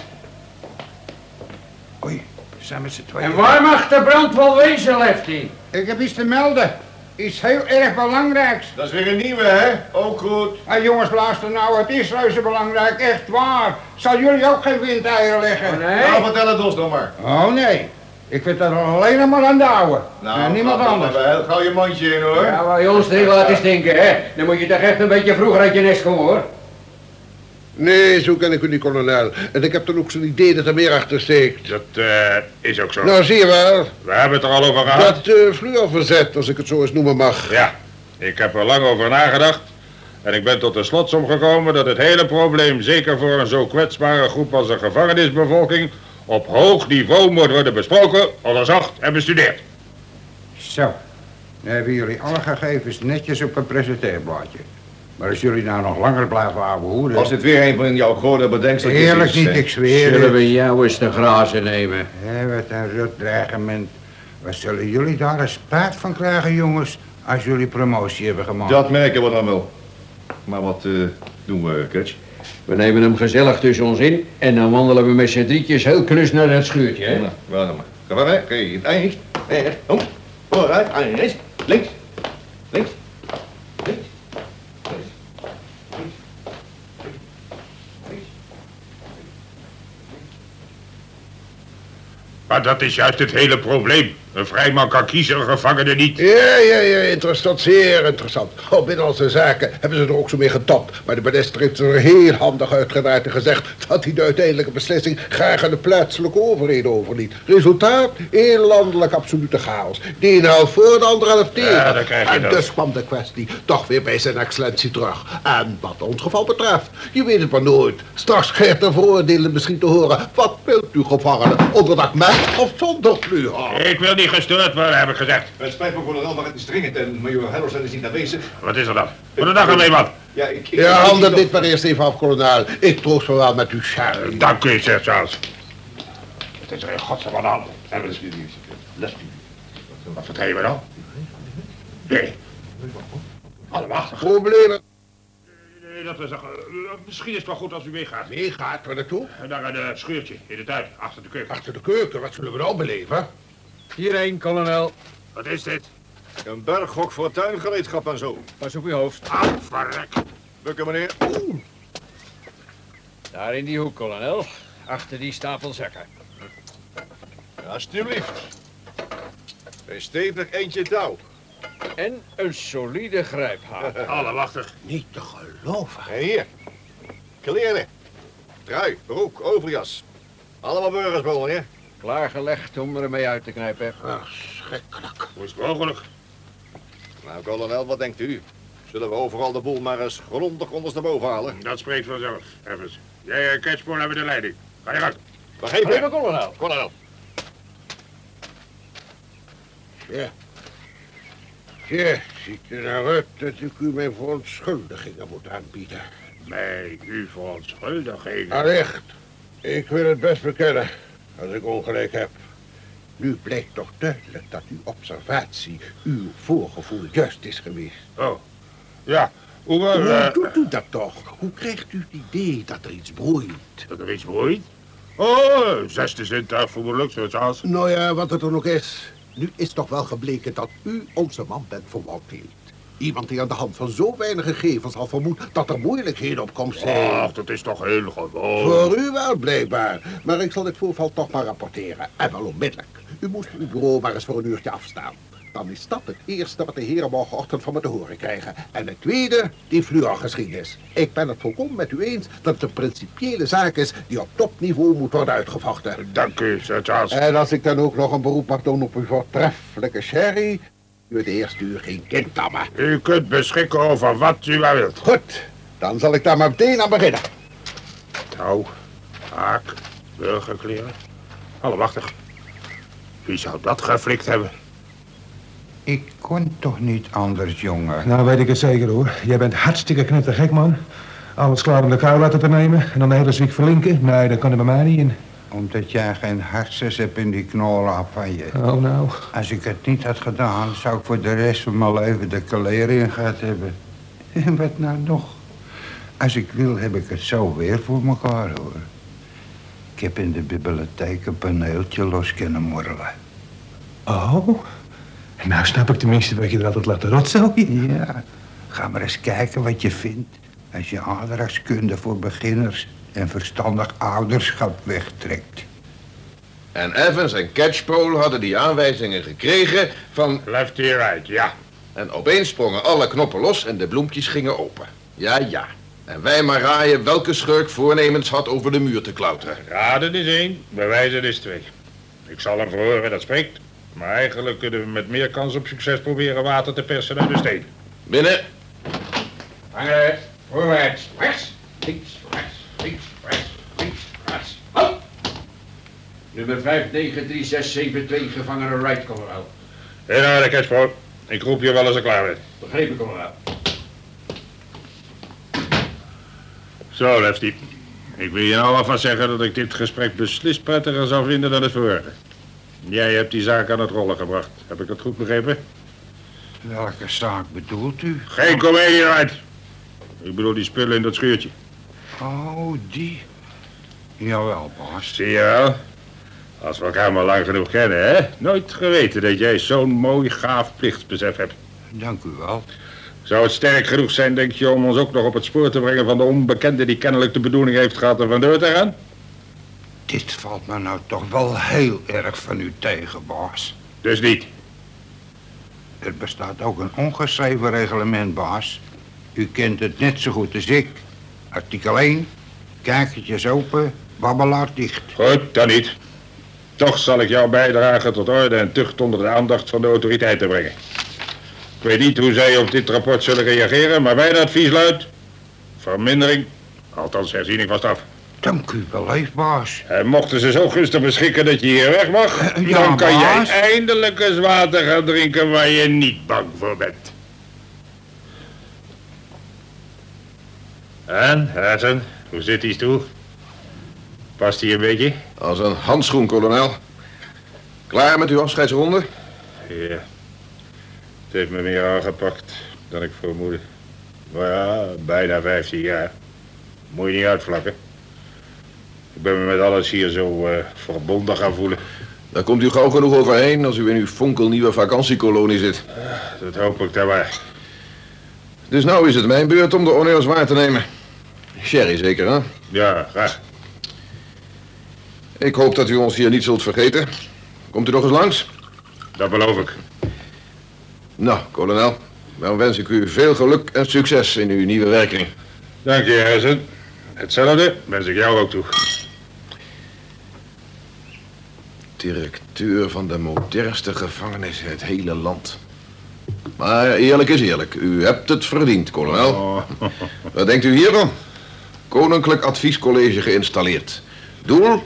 Oei, we zijn met z'n tweeën. En waar mag de brand wel wezen, Lefty? Ik heb iets te melden. Iets heel erg belangrijks. Dat is weer een nieuwe, hè? Ook goed. Hé jongens, luister nou, het is reuze belangrijk, echt waar. Zal jullie ook geen windeieren leggen? nee? Nou, vertel het ons nog maar. Oh nee, ik vind dat alleen nog maar aan de ouwe. en niemand anders. wel. Gauw je mondje in, hoor. Ja, waar je ons niet laten stinken, hè? Dan moet je toch echt een beetje vroeger uit je nest komen, hoor. Nee, zo ken ik u niet, kolonel. En ik heb dan ook zo'n idee dat er meer achter steekt. Dat eh, is ook zo. Nou, zie je wel. We hebben het er al over gehad. Dat uh, fluorverzet, als ik het zo eens noemen mag. Ja, ik heb er lang over nagedacht. En ik ben tot de slotsom gekomen dat het hele probleem, zeker voor een zo kwetsbare groep als de gevangenisbevolking, op hoog niveau moet worden besproken, onderzocht en bestudeerd. Zo, dan hebben jullie alle gegevens netjes op een presenteerblaadje. Maar als jullie nou nog langer blijven ouwe hoeden... Als dit weer een van jouw grote bedenkselen Eerlijk niet, ik zweer Zullen we jou eens de grazen nemen? Hé, wat een rot dreigement. Wat zullen jullie daar een spijt van krijgen, jongens, als jullie promotie hebben gemaakt? Dat merken we dan wel. Maar wat eh, doen we, Kutsch? We nemen hem gezellig tussen ons in en dan wandelen we met z'n drietjes heel knus naar dat schuurtje, hè? Nou, wel maar. Ga maar weg. Oké, het eind. Rechts. Om. Vooruit. Rechts. Links. Links. Links. Maar dat is juist het hele probleem. Een vrijman kan kiezen, een gevangene niet. Ja, ja, ja, interessant, zeer interessant. Op Binnenlandse Zaken hebben ze er ook zo mee getapt. Maar de minister heeft er heel handig uitgedraaid en gezegd... dat hij de uiteindelijke beslissing graag aan de plaatselijke overheden overliet. Resultaat? één landelijk absolute chaos. De ene helft voor, de andere helft tegen. Ja, dan krijg je en dat. dus kwam de kwestie toch weer bij zijn excellentie terug. En wat ons geval betreft, je weet het maar nooit. Straks krijgt de veroordeelde misschien te horen... wat wilt u gevangenen, onder dat met of zonder fluor? Ik wil niet gestoord worden, heb ik gezegd. Het spijt me, kolonel, maar het is dringend en major Hellersen is niet aanwezig. Wat is er dan? Goedendag, alleen man. Ja, ik... ja, handel dit maar eerst even af, kolonel. Ik troost me wel met uw Charlie. Dank u, Sir Charles. Het is er in godsnaam aan de hand. En wat is Wat vertel je me dan? Nee. Allemaal. Problemen? Nee, dat is, uh, misschien is het wel goed als u meegaat. Meegaat? Waar naartoe? Naar een uh, scheurtje in de tuin, achter de keuken. Achter de keuken? Wat zullen we nou beleven? Hierheen, kolonel. Wat is dit? Een berghok voor tuingereedschap en zo. Pas op uw hoofd. Ah, verrek. Bukken, meneer. Oeh. Daar in die hoek, kolonel. Achter die stapel zakken. Alsjeblieft. Een stevig eentje touw. En een solide grijphaak. Allemachtig. Niet te geloven. En hier. Kleren. Trui, broek, overjas. Allemaal burgersbollen, hè? Klaargelegd om ermee uit te knijpen. Ach, schrikkelijk. Hoe is het mogelijk? Nou, kolonel, wat denkt u? Zullen we overal de boel maar eens grondig ondersteboven halen? Dat spreekt vanzelf. Evans. Jij en Catchpool hebben de leiding. Ga je gang. Begrepen? Even, kolonel. Kolonel. Ja. Ja, ziet er nou uit dat ik u mijn verontschuldigingen moet aanbieden. mij uw verontschuldigingen. Allicht. Ik wil het best bekennen als ik ongelijk heb. Nu blijkt toch duidelijk dat uw observatie, uw voorgevoel juist is geweest. Oh, ja. Hoe, wel, Hoe eh, doet u dat toch? Hoe krijgt u het idee dat er iets broeit? Dat er iets broeit? Oh, zesde zintuig vermoedelijk, zoals als. Nou ja, wat het dan ook is. Nu is toch wel gebleken dat u onze man bent voor. Iemand die aan de hand van zo weinig gegevens al vermoedt dat er moeilijkheden op komst zijn. Ach, dat is toch heel gewoon. Voor u wel, blijkbaar. Maar ik zal dit voorval toch maar rapporteren. En wel onmiddellijk. U moest uw bureau maar eens voor een uurtje afstaan. Dan is dat het eerste wat de heren morgenochtend van me te horen krijgen. En het tweede, die fluorgeschiedenis. Ik ben het volkomen met u eens dat het een principiële zaak is die op topniveau moet worden uitgevochten. Dank u, Sir Charles. En als ik dan ook nog een beroep mag doen op uw voortreffelijke sherry... u het eerste uur geen kind tammen. U kunt beschikken over wat u maar wilt. Goed, dan zal ik daar maar meteen aan beginnen. Nou, haak, burgerkleren. Allemachtig. Wie zou dat geflikt hebben? Ik kon toch niet anders, jongen. Nou weet ik het zeker hoor. Jij bent hartstikke knettergek man. Alles klaar om de kou laten te nemen en dan de hele ziek verlinken. Nee, dat kan er bij mij niet in. Omdat jij geen hartjes hebt in die knollen van je. Oh nou. Als ik het niet had gedaan, zou ik voor de rest van mijn leven de kaleren gehad hebben. En wat nou nog? Als ik wil, heb ik het zo weer voor mekaar, hoor. Ik heb in de bibliotheek een paneeltje los kunnen morrelen. Oh? Nou snap ik tenminste wat je er altijd laat rotzooien. Ja, ga maar eens kijken wat je vindt... als je aardrijkskunde voor beginners en verstandig ouderschap wegtrekt. En Evans en Catchpole hadden die aanwijzingen gekregen van... Left here right, ja. En opeens sprongen alle knoppen los en de bloempjes gingen open. Ja, ja. En wij maar raaien welke schurk voornemens had over de muur te klauteren. Raden is één, bewijzen is twee. Ik zal hem verhoren, dat spreekt. Maar eigenlijk kunnen we met meer kans op succes proberen water te persen uit de steen. Binnen. Vangen, voorwaarts, rechts, links, rechts, links, rechts, links, rechts. Halt! Nummer 59372, gevangene Wright, kolonel. In orde, Catchpole. Ik roep je wel als ik klaar ben. Begrepen, kolonel. Zo, Lefty. Ik wil je nou alvast zeggen dat ik dit gesprek beslist prettiger zou vinden dan het vorige. Jij hebt die zaak aan het rollen gebracht. Heb ik dat goed begrepen? Welke zaak bedoelt u? Geen comedie uit. Ik bedoel die spullen in dat schuurtje. Oh, die. Jawel, baas. Zie je wel? Als we elkaar maar lang genoeg kennen, hè? Nooit geweten dat jij zo'n mooi gaaf plichtsbesef hebt. Dank u wel. Zou het sterk genoeg zijn, denk je, om ons ook nog op het spoor te brengen van de onbekende die kennelijk de bedoeling heeft gehad er vandoor te gaan? Dit valt me nou toch wel heel erg van u tegen, baas. Dus niet. Er bestaat ook een ongeschreven reglement, baas. U kent het net zo goed als ik. Artikel 1. Kijkertjes open, babbelaar dicht. Goed, dan niet. Toch zal ik jou bijdragen tot orde en tucht onder de aandacht van de autoriteiten brengen. Ik weet niet hoe zij op dit rapport zullen reageren, maar mijn advies luidt... vermindering, althans herziening vast af. Dank u wel, baas. En mochten ze zo gunstig beschikken dat je hier weg mag... ja, dan kan baas. jij eindelijk eens water gaan drinken waar je niet bang voor bent. En, Harrison, hoe zit die stoel? Past die een beetje? Als een handschoen, kolonel. Klaar met uw afscheidsronde? Ja. Het heeft me meer aangepakt dan ik vermoedde. Maar ja, bijna 15 jaar. Moet je niet uitvlakken. Ik ben me met alles hier zo eh, verbonden gaan voelen. Daar komt u gauw genoeg overheen als u in uw fonkelnieuwe vakantiekolonie zit. Dat hoop ik maar. Dus nou is het mijn beurt om de honneurs waar te nemen. Sherry zeker, hè? Ja, graag. Ik hoop dat u ons hier niet zult vergeten. Komt u nog eens langs? Dat beloof ik. Nou, kolonel, dan wens ik u veel geluk en succes in uw nieuwe werking. Dank je, Harrison. Hetzelfde wens ik jou ook toe. Directeur van de modernste gevangenis in het hele land. Maar eerlijk is eerlijk, u hebt het verdiend, kolonel. Oh. Wat denkt u hiervan? Koninklijk Adviescollege geïnstalleerd. Doel?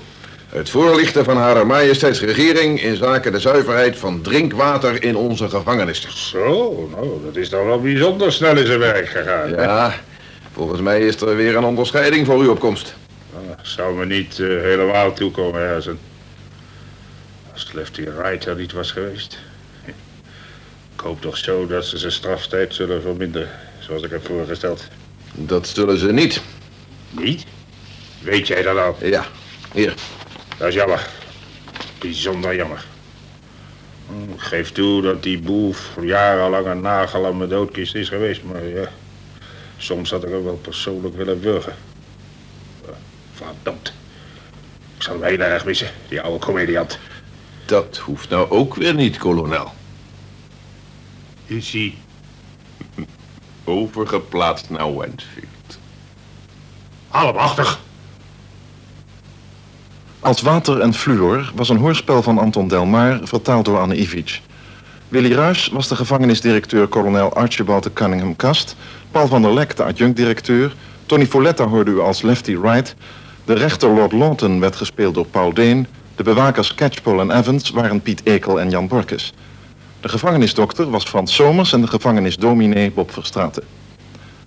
Het voorlichten van Hare Majesteitsregering in zaken de zuiverheid van drinkwater in onze gevangenissen. Zo, nou, dat is dan wel bijzonder snel in zijn werk gegaan. hè? Ja, Volgens mij is er weer een onderscheiding voor uw opkomst. Ah, zou me niet eh, helemaal toekomen, Herzen. Als Lefty Wright er niet was geweest. Ik hoop toch zo dat ze zijn straftijd zullen verminderen, zoals ik heb voorgesteld. Dat zullen ze niet. Niet? Weet jij dat al? Ja, hier. Dat is jammer. Bijzonder jammer. Hm, Ik geef toe dat die boef jarenlang een nagel aan mijn doodkist is geweest, maar ja... Soms had ik hem wel persoonlijk willen wurgen. Eh, Verdomd. Ik zal hem heel erg missen, die oude comediant. Dat hoeft nou ook weer niet, kolonel. Is hij... Overgeplaatst naar Wentfield. Allemachtig. Als water en fluor was een hoorspel van Anton Delmar, vertaald door Anne Ivic. Willy Ruys was de gevangenisdirecteur kolonel Archibald de Cunningham Kast. Paul van der Lek de adjunct-directeur. Tony Folletta hoorde u als Lefty Wright. De rechter Lord Lawton werd gespeeld door Paul Deen. De bewakers Catchpole en Evans waren Piet Ekel en Jan Borkes. De gevangenisdokter was Frans Somers en de gevangenisdominee Bob Verstraeten.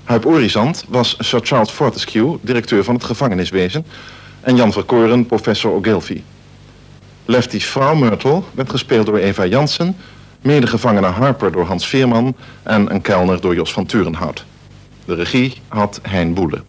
Huip Orizant was Sir Charles Fortescue, directeur van het gevangeniswezen, en Jan Verkoren, professor Ogilvy. Lefty's vrouw Myrtle werd gespeeld door Eva Jansen, medegevangene Harper door Hans Veerman en een kelner door Jos van Turenhout. De regie had Hein Boele.